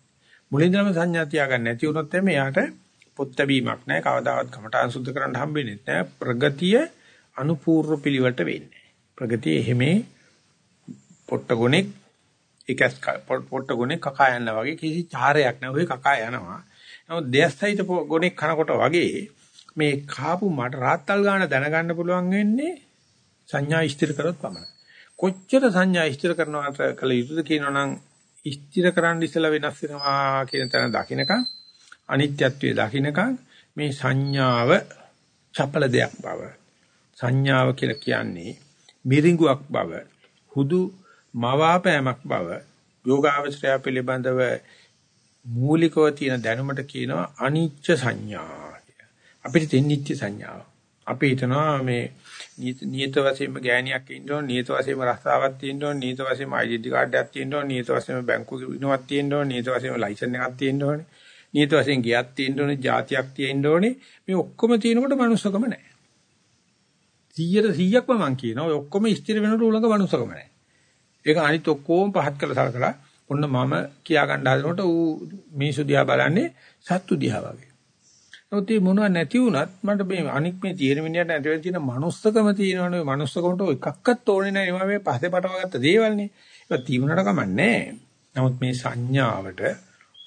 මුලින්දම සංඥා තියාගන්න නැති වුණොත් එමේ යාට පොත් ලැබීමක් නැහැ. කවදාවත් කමඨාන් සුද්ධ කරන්න හම්බෙන්නේ නැහැ. ප්‍රගතිය අනුපූර්ව පිළිවෙලට වෙන්නේ. ප්‍රගතිය එහෙමේ පොට්ටගොනෙක් එකස් පොට්ටගොනෙක් කකා යනවා වගේ කිසි චාරයක් නැහැ. ඔය කකා යනවා. නමුත් දෙයස්යිත ගොනෙක් කනකොට වගේ මේ කාපු මට රාත්තල් ගාන දැනගන්න පුළුවන් වෙන්නේ සංඥා ස්ථිර කරොත් පමණයි. කොච්චර සංඥා ස්ථිර කරනවාට කල යුතුද කියනවනම් ස්ථිර කරන්න ඉස්සලා වෙනස් වෙනවා කියන තැන දකින්නකම් අනිත්‍යත්වයේ දකින්නකම් මේ සංඥාව චපල දෙයක් බව සංඥාව කියලා කියන්නේ මිරිඟුවක් බව හුදු මවාපෑමක් බව යෝගාවචරය පිළිබඳව මූලිකව තියෙන දැනුමට කියනවා අනිච්ච සංඥා අපිට තියෙන නිත්‍ය සංඥාව. අපි හිතනවා මේ නියත වශයෙන්ම ගෑණියක් ඉන්න ඕන නියත වශයෙන්ම රස්සාවක් තියෙන්න ඕන නියත වශයෙන්ම ID කාඩ් එකක් තියෙන්න ඕන නියත වශයෙන්ම බැංකු විනුවක් තියෙන්න ඕන නියත වශයෙන්ම ලයිසන් එකක් තියෙන්න ඕනේ නියත වශයෙන් ගියක් තියෙන්න ඕනේ જાතියක් තියෙන්න ඕනේ. මේ ඔක්කොම තියෙනකොට මනුස්සකම නැහැ. 100ට 100ක්ම මං කියනවා ඔය ඔක්කොම ස්ථිර වෙනකොට උලඟ මනුස්සකම නැහැ. ඒක අනිත් ඔක්කොම පහත් කළා සලකලා ඔන්න මම කියා ගන්න හදනකොට ඌ මිනිසු දිහා බලන්නේ සත්තු දිහා වගේ. නමුත් මේ මොනව නැති වුණත් මට මේ අනික් මේ තියෙන මිනිහට නැති වෙලා තියෙන manussකම තියෙනවනේ. manussකමට එකක්වත් ඕනේ නැහැ. ඒවා මේ පස්සේ පටවගත්ත දේවල්නේ. ඒක තිබුණට කමන්නේ නමුත් මේ සංඥාවට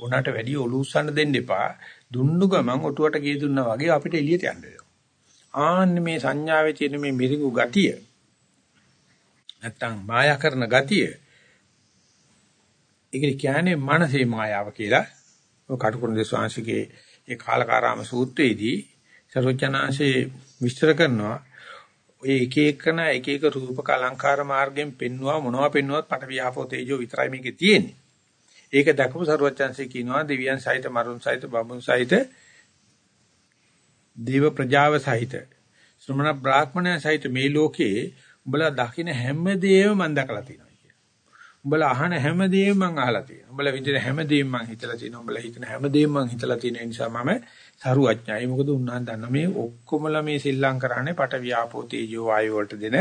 උනට වැඩි ඔලූස්සන්න දෙන්න එපා. දුන්නු ගමන් ඔටුවට ගිය දුන්නා වගේ අපිට එළියට යන්න වෙනවා. ආන්න මේ සංඥාවේ තියෙන මේ මිරිඟු ගතිය නැත්තම් මායා කරන ගතිය. ඒක කියන්නේ මනසේ මායාව කියලා. ඔය කටුකුරුන් දේශවාංශිකේ ඒ කාලකාරාම සූත්‍රයේදී සරෝජනාංශේ විස්තර කරනවා. ඔය එක එකන එක එක රූපක අලංකාර මාර්ගයෙන් පෙන්වුවා මොනවා පෙන්වුවත් පට වියාපෝ තේජෝ විතරයි මේකේ තියෙන්නේ. ඒක දැකපු සරුවචන්සේ කියනවා දෙවියන් සහිත මරුන් සහිත බඹුන් සහිත දේව ප්‍රජාව සහිත. ශ්‍රමණ බ්‍රාහ්මණයන් සහිත මේ ලෝකේ උඹලා දකින්න හැම දෙයක්ම මම දැකලා තියෙනවා. උඹලා අහන හැමදේම මං අහලා තියෙනවා. උඹලා විඳින හැමදේම මං හිතලා තියෙනවා. උඹලා හිතන හැමදේම මං හිතලා තියෙන නිසා මම සරුවඥයි. මොකද උන්වහන්සේ දන්නා මේ ඔක්කොමලා මේ සිල්ලම් කරන්නේ පට වියාපෝ තේජෝ වායු වලට දෙන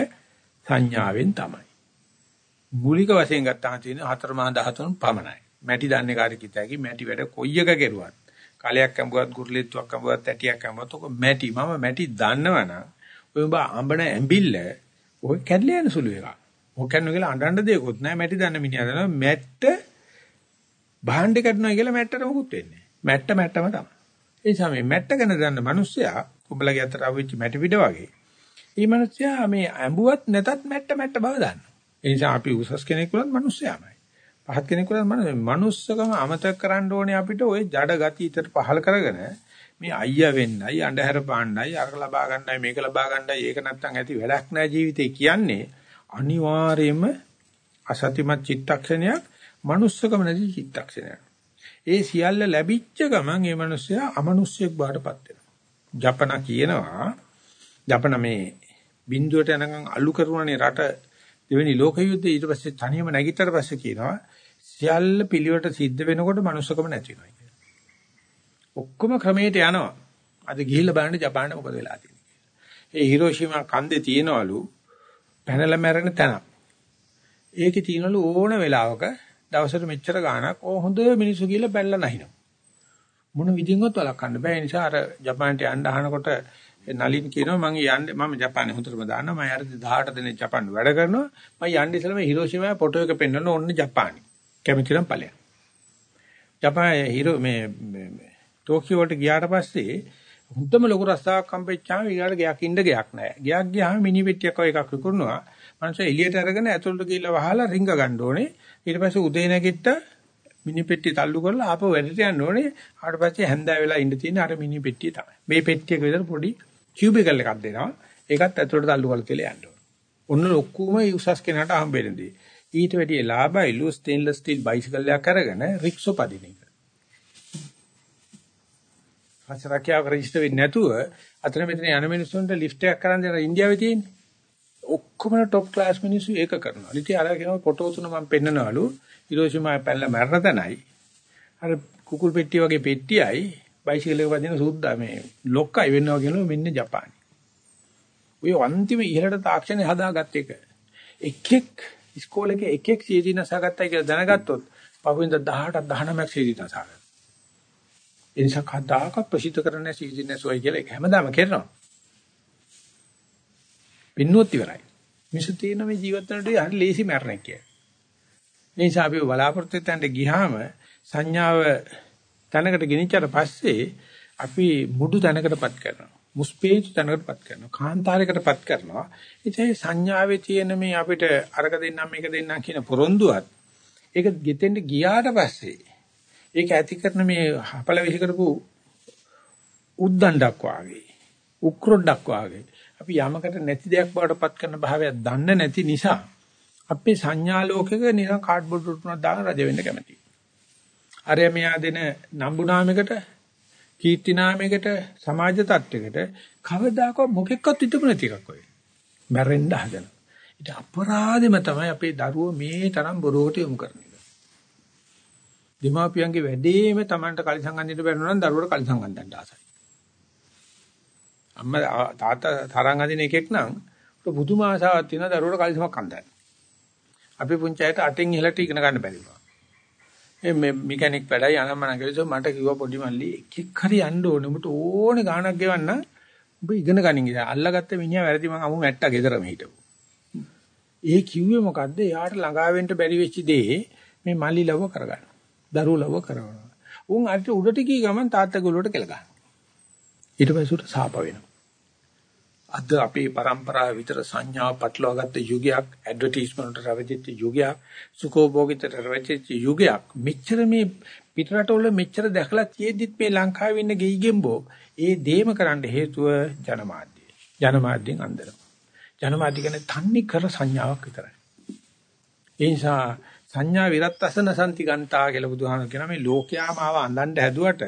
සංඥාවෙන් තමයි. මූලික වශයෙන් ගත්තාම තියෙන හතර මහා ධාතුන් පමණයි. මැටි දන්නේ කාට කිතැකි මැටි වැඩ කොයි එක කෙරුවත්. කලයක් අඹුවත් ගුරුලෙත්තුවක් අඹුවත් ඇටියක් අඹුවත් ඔක මැටි මම මැටි දන්නවනම් ඔය උඹ අඹන ඇඹිල්ල ඔය කැඩලා යන සුළු එකක්. මොකක්ද කියලා අඬන්න දෙයක්වත් නැහැ. මැටි දන්න මිනිහා දන්නවා මැට්ට භාණ්ඩ කඩනවා කියලා මැට්ටට මොකුත් වෙන්නේ නැහැ. මැට්ට මැට්ටම තමයි. ඒ නිසා මේ මැට්ට ගැන දන්න මිනිස්සයා උඹලගේ අතට අවිච්ච මැටි පිට වගේ මේ මිනිස්සයා මේ ඇඹුවත් නැතත් මැට්ට මැට්ට බව දන්නවා. ඒ නිසා අපි උසස් කෙනෙක් වුණත් මිනිස්සයාමයි. පහත් කෙනෙක් වුණත් මනුස්සකම අමතක කරන්න ඕනේ අපිට ওই ජඩ ගති ඉතට පහල කරගෙන මේ අයියා වෙන්නයි අඳුර පාන්නයි අර ලබා ගන්නයි මේක ලබා ගන්නයි ඒක නැත්තම් ඇති වැඩක් නැහැ ජීවිතේ කියන්නේ අනිවාර්යයෙන්ම අසතිමත් චිත්තක්ෂණයක් manussකම නැති චිත්තක්ෂණයක්. ඒ සියල්ල ලැබිච්ච ගමන් ඒ මිනිස්සයා අමනුෂ්‍යෙක් බාටපත් වෙනවා. ජපන කියනවා ජපන මේ බින්දුවට යනකම් අලු කරුණනේ රට දෙවෙනි ලෝක යුද්ධය ඊට පස්සේ තනියම නැගිටතර පස්සේ කියනවා සියල්ල පිළිවෙලට සිද්ධ වෙනකොට manussකම නැති වෙනවා කියලා. ඔක්කොම ක්‍රමයට යනවා. අද ගිහිල්ලා බලන්න ජපානයේ මොකද වෙලා තියෙන්නේ කියලා. ඒ හිරෝෂිමා කන්දේ තියෙනවලු පැනලා මැරෙන තැන. ඒකේ තියෙනලු ඕන වෙලාවක දවසට මෙච්චර ගාණක් ඕ හොඳ මිනිස්සු කියලා බැලලා නැහිනවා. මොන විදිහින්වත් වළක්වන්න බෑ. ඒ නිසා අර ජපානට යන්න අහනකොට නලින් කියනවා මම යන්නේ මම ජපානයේ හොඳටම දන්නවා මම අර 18 දිනේ ජපාන් වැඩ කරනවා මම යන්නේ ඉස්සෙල්ලා මේ හිරෝෂිමාවේ ෆොටෝ එක පෙන්වන්න ඕන්නේ ජපානි කැමති නම් ඵලයක් ජපානයේ හිරෝ මේ ටෝකියෝට ගියාට පස්සේ හුද්දම ලොකු රස්සාවක් හම්බෙච්චාම ඊගාට ගයක් ඉන්න ගයක් නැහැ. ගයක් ගියාම මිනි පෙට්ටියක් වගේ එකක් විකුණනවා. මනුස්සය එළියට අරගෙන ඇතුළට ගිහිල්ලා වහලා රිංග ගන්න ඕනේ. ඊට පස්සේ උදේ නැගිට මිනි පෙට්ටිය තල්ලු කරලා ආපහු වැඩට යන්න ඕනේ. ආට පස්සේ හැන්දෑ වෙලා ඉන්න තියෙන අර මිනි පෙට්ටිය තමයි. මේ පෙට්ටියක විතර පොඩි කියුබිකල් එකක් දෙනවා. ඒකත් ඇතුළට තල්ලු කරලා තියලා යන්න ඕනේ. ඔන්න ඔක්කොම උසස් කෙනාට හම්බෙන්නේ. ඊට වැඩිය ලාභයිලු ස්ටේන්ලස් ස්ටිල් බයිසිකල් එකක් අරගෙන රික්ෂෝ පදින එක. රාජ්‍යරක්ෂාව රෙජිස්ටර් වෙන්නේ නැතුව අතන මෙතන යන මිනිස්සුන්ට ලිෆ්ට් එකක් කරන් දෙන ඉන්දියාවේ තියෙන්නේ. ඔක්කොම টොප් ක්ලාස් මිනිස්සු ඒක කරනවා. ඉතින් අර කියනවා ෆොටෝ තුන මම පෙන්නනවලු. හිරෝෂිමා පැනලා මැරෙන තැනයි. අර කුකුල් පෙට්ටිය වගේ පෙට්ටියයි බයිසිකල් එක වදින සුද්දා මේ ලොක්කයි වෙනවා කියනවා මෙන්න ජපානි. ඔය අන්තිම ඉහළට තාක්ෂණය හදාගත්ත එක. එකෙක් ඉස්කෝලේ එකේ එකෙක් සීදී නසාගත්තයි කියලා දැනගත්තොත් පහුවෙන්ද 18ක් 19ක් සීදී නසාගත්තා. ඒ නිසා කදාක ප්‍රසිද්ධ කරන්නේ සීජිනස්වයි කියලා ඒක හැමදාම කරනවා. පින්නුවත් ඉවරයි. මිනිස්සු තියෙන මේ ජීවිත වලට හරි ලේසි මරණක් කියලා. ඒ නිසා අපි බලාපොරොත්තු වෙන්න ගියාම සංඥාව තැනකට ගෙනිච්චට පස්සේ අපි මුඩු තැනකටපත් කරනවා. මුස්පේජ් තැනකටපත් කරනවා. කාන්තාරයකටපත් කරනවා. ඉතින් සංඥාවේ තියෙන මේ අපිට අරක දෙන්නම් මේක දෙන්නම් කියන පොරොන්දුවත් ඒක ගෙතෙන්ට ගියාට පස්සේ ඒක ඇති කරන මේ හපල විහි කරපු උද්දණ්ඩක් වාගේ උක්‍රොඩක් වාගේ අපි යමකට නැති දෙයක් බවට පත් කරන භාවයක් දන්නේ නැති නිසා අපේ සංඥා ලෝකෙක නිකන් කාඩ්බෝඩ් රුටුනක් දාන රජ වෙන්න කැමතියි. අරය මෙයා දෙන නම්බු නාමයකට කීර්ති නාමයකට සමාජ තත්වයකට කවදාකවත් මොකෙක්වත් හිතපු නැති එකක් ඔය. මැරෙන්න හදන. ඊට අපරාධෙම තමයි අපේ දරුවෝ මේ තරම් බොරුවට යොමු කරන්නේ. දෙමාපියන්ගේ වැඩේම Tamanට කලිසම් අඳින්න බැරි නම් දරුවට කලිසම් අඳින්න ආසයි. අම්මා තාත්තා තරංග අඳින එකෙක් නම් පුදුම ආසාවක් තියෙනවා දරුවට කලිසමක් අඳින්න. අපි පුංචි අයට අටින් ඉහළට ඉගෙන ගන්න බැරි වුණා. මේ මෙකැනික් වැඩයි අනම්මන කියලා මට කිව්වා පොඩි මල්ලි එකෙක් හරි යන්න ඕනේ. උඹට ඕනේ ගාණක් ගෙවන්න. උඹ ඉගෙන ගනින් ඉතින් අල්ලගත්ත මිනිහා වැරදි මං අමු මැට්ටා ගෙදරම හිටපු. ඒ කිව්වේ මොකද්ද? එයාට ළඟා වෙන්න බැරි වෙච්ච දේ මේ මල්ලි ලව කරගන්න. දරුවෝ ලව කරනවා. උන් අර උඩට ගිය ගමන් තාත්තගේ උඩට කෙල ගන්න. ඊට පස්සේ උට සාප වෙනවා. අද අපේ પરම්පරාව විතර සංඥාව පටලවාගත්ත යුගයක් ඇඩ්වර්ටයිස්මන්ට් රැවටිච්ච යුගයක් සුඛෝභෝගිතට රැවටිච්ච යුගයක් මෙච්චර මේ පිටරටවල මෙච්චර දැකලා තියෙද්දිත් මේ ලංකාවේ ඉන්න ගෙයිගෙම්බෝ ඒ දේම කරන්න හේතුව ජනමාධ්‍යය ජනමාධ්‍යෙන් අන්දරම ජනමාධ්‍ය කියන්නේ තන්නේ කර සංඥාවක් විතරයි ඒ නිසා සංඥා විරත්තසන සම්ති ගන්තා කියලා බුදුහාම කියන මේ ලෝකයාම ආව අඳන්න හැදුවට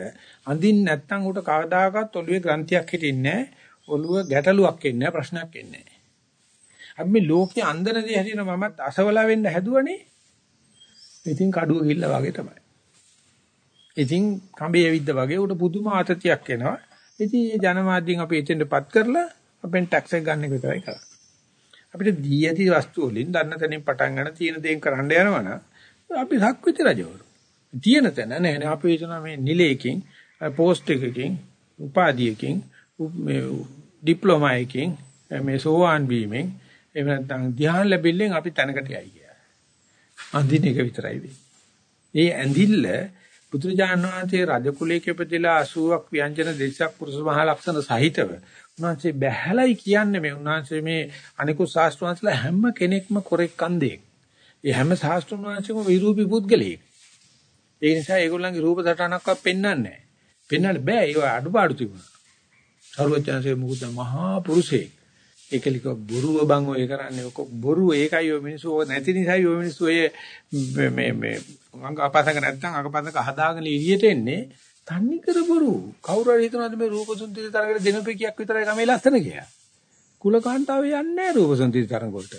අඳින්න නැත්නම් උට කවදාකවත් ඔළුවේ ග්‍රන්ථියක් හිටින්නේ නැහැ ඔළුව ගැටලුවක් එන්නේ ප්‍රශ්නයක් එන්නේ නැහැ. අපි මේ ලෝකේ අන්දන දේ හැදින මමත් අසවලා වෙන්න හැදුවනේ. ඉතින් කඩුව ගිල්ල වගේ තමයි. ඉතින් කඹේ ඇවිද්ද වගේ උට පුදුම ආතතියක් එනවා. ඉතින් මේ ජනමාධ්‍යෙන් අපි එතෙන්ටපත් කරලා අපෙන් ටැක්ස් එක ගන්න එක විතරයි කරන්නේ. අපිට දී ඇති වස්තු වලින් දන්න තැනින් පටන් ගන්න තියෙන දේන් කරන්න යනවනම් අපි සක්විති රජවරු. තියෙන තැන නෑ නේ අපි හිතනවා මේ නිලයකින් පෝස්ට් එකකින් උපාධියකින් මේ ඩිප්ලෝමා එකකින් මේ සෝවාන් වීමෙන් එහෙම නැත්නම් ධ්‍යාන ලැබෙල්ලෙන් අපි තැනකට යයි කියලා. අඳින එක විතරයි වෙන්නේ. ඒ ඇඳිල්ල බුදුරජාණන් වහන්සේ රජ කුලයක ඉපදලා 80ක් ව්‍යංජන දෙසක් පුරුෂ මහ ලක්ෂණ සහිතව උන්වහන්සේ බැහැලයි කියන්නේ මේ උන්වහන්සේ මේ අනිකුත් ශාස්ත්‍රවංශලා හැම කෙනෙක්ම කොරෙක් කන්දේ. ඒ හැම ශාස්ත්‍රඥ වංශෙම විරූපී පුද්ගලයෙක්. ඒ නිසා ඒගොල්ලන්ගේ රූප සටහනක්වත් පෙන්වන්නේ නැහැ. පෙන්වන්න බෑ ඒව අඩුපාඩු තිබුණා. සරුවචනසේ මොකද මහා පුරුෂයෙක්. ඒකලික බොරුව බං ඔය කරන්නේ ඔක බොරුව ඒකයි ඔය මිනිස්සු ඔය නැති නිසායි ඔය මිනිස්සු ඔය මේ මේ අංග අපසක නැත්තම් අකපසක හදාගෙන එළියට එන්නේ තන්නේ කර බොරු. කවුරු හරි හිතනවාද මේ රූපසුන්දරි තරගට දෙනපෙකියක් විතරයි ගමේ ලස්සන කියලා. කුලකාන්තාවේ යන්නේ නැහැ රූපසුන්දරි තරඟ වලට.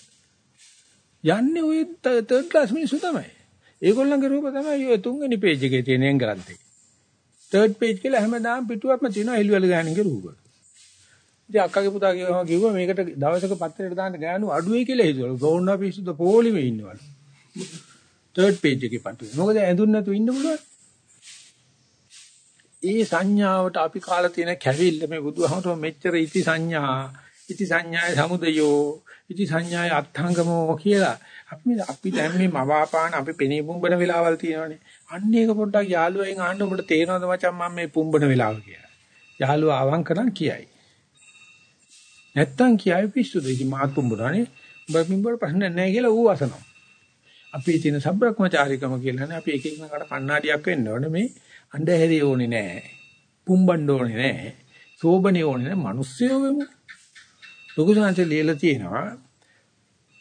යන්නේ ඔය තර්ඩ් ක්ලාස් මිනිස්සු තමයි. ඒගොල්ලන්ගේ රූප තමයි ඔය තුන්වෙනි පේජ් එකේ තියෙන එංගලන්තේ. තර්ඩ් පේජ් කියලා හැමදාම පිටුවක්ම තියෙනවා එළිවල ගෑණිගේ රූප. ඉතින් අක්කගේ පුතා කියවම කිව්වා මේකට දවසක පත්තරේට දාන්න ගෑනු අඩුවේ කියලා හිතුවලු. ගෝන්නා පිස්සුද පොලිමේ ඉන්නවලු. තර්ඩ් පේජ් එකේ පටු. මොකද ඇඳුන් නැතුව ඉන්න පුළුවන්. ඒ සංඥාවට අපි කාලා තියෙන කැවිල්ල මේ බුදුහමතුම මෙච්චර ඉති සංඥා, ඉති සංඥාය සමුදයෝ, ඉති සංඥාය අත්ංගමෝ කියලා අපි අපි දැන් මේ මවාපාන අපි පෙනී පුම්බන වෙලාවල් තියෙනවානේ. අන්න ඒක පොඩ්ඩක් යාළුවෙන් අහන්න ඔබට තේරෙනවද මචං මම මේ පුම්බන වෙලාව කියලා. යාළුවා අවංක නම් කියයි. නැත්තම් කියයි පිස්සුද? ඉතින් මාත් පුම්බුණානේ. උඹ පිම්බුවට ප්‍රශ්න නැහැ කියලා ඌ අසනවා. අපි තියෙන සබ්‍රක්‍මචාරිකම කියලානේ අපි එක එකනකට කණ්ණාඩියක් වෙන්න ඕනේ මේ අඬහැරි ඕනේ නැහැ. පුම්බන්න ඕනේ නැහැ. සෝබනේ ඕනේ නැහැ. මිනිස්සුયો වෙමු. ලොකු සංහසේ ලියලා තියෙනවා.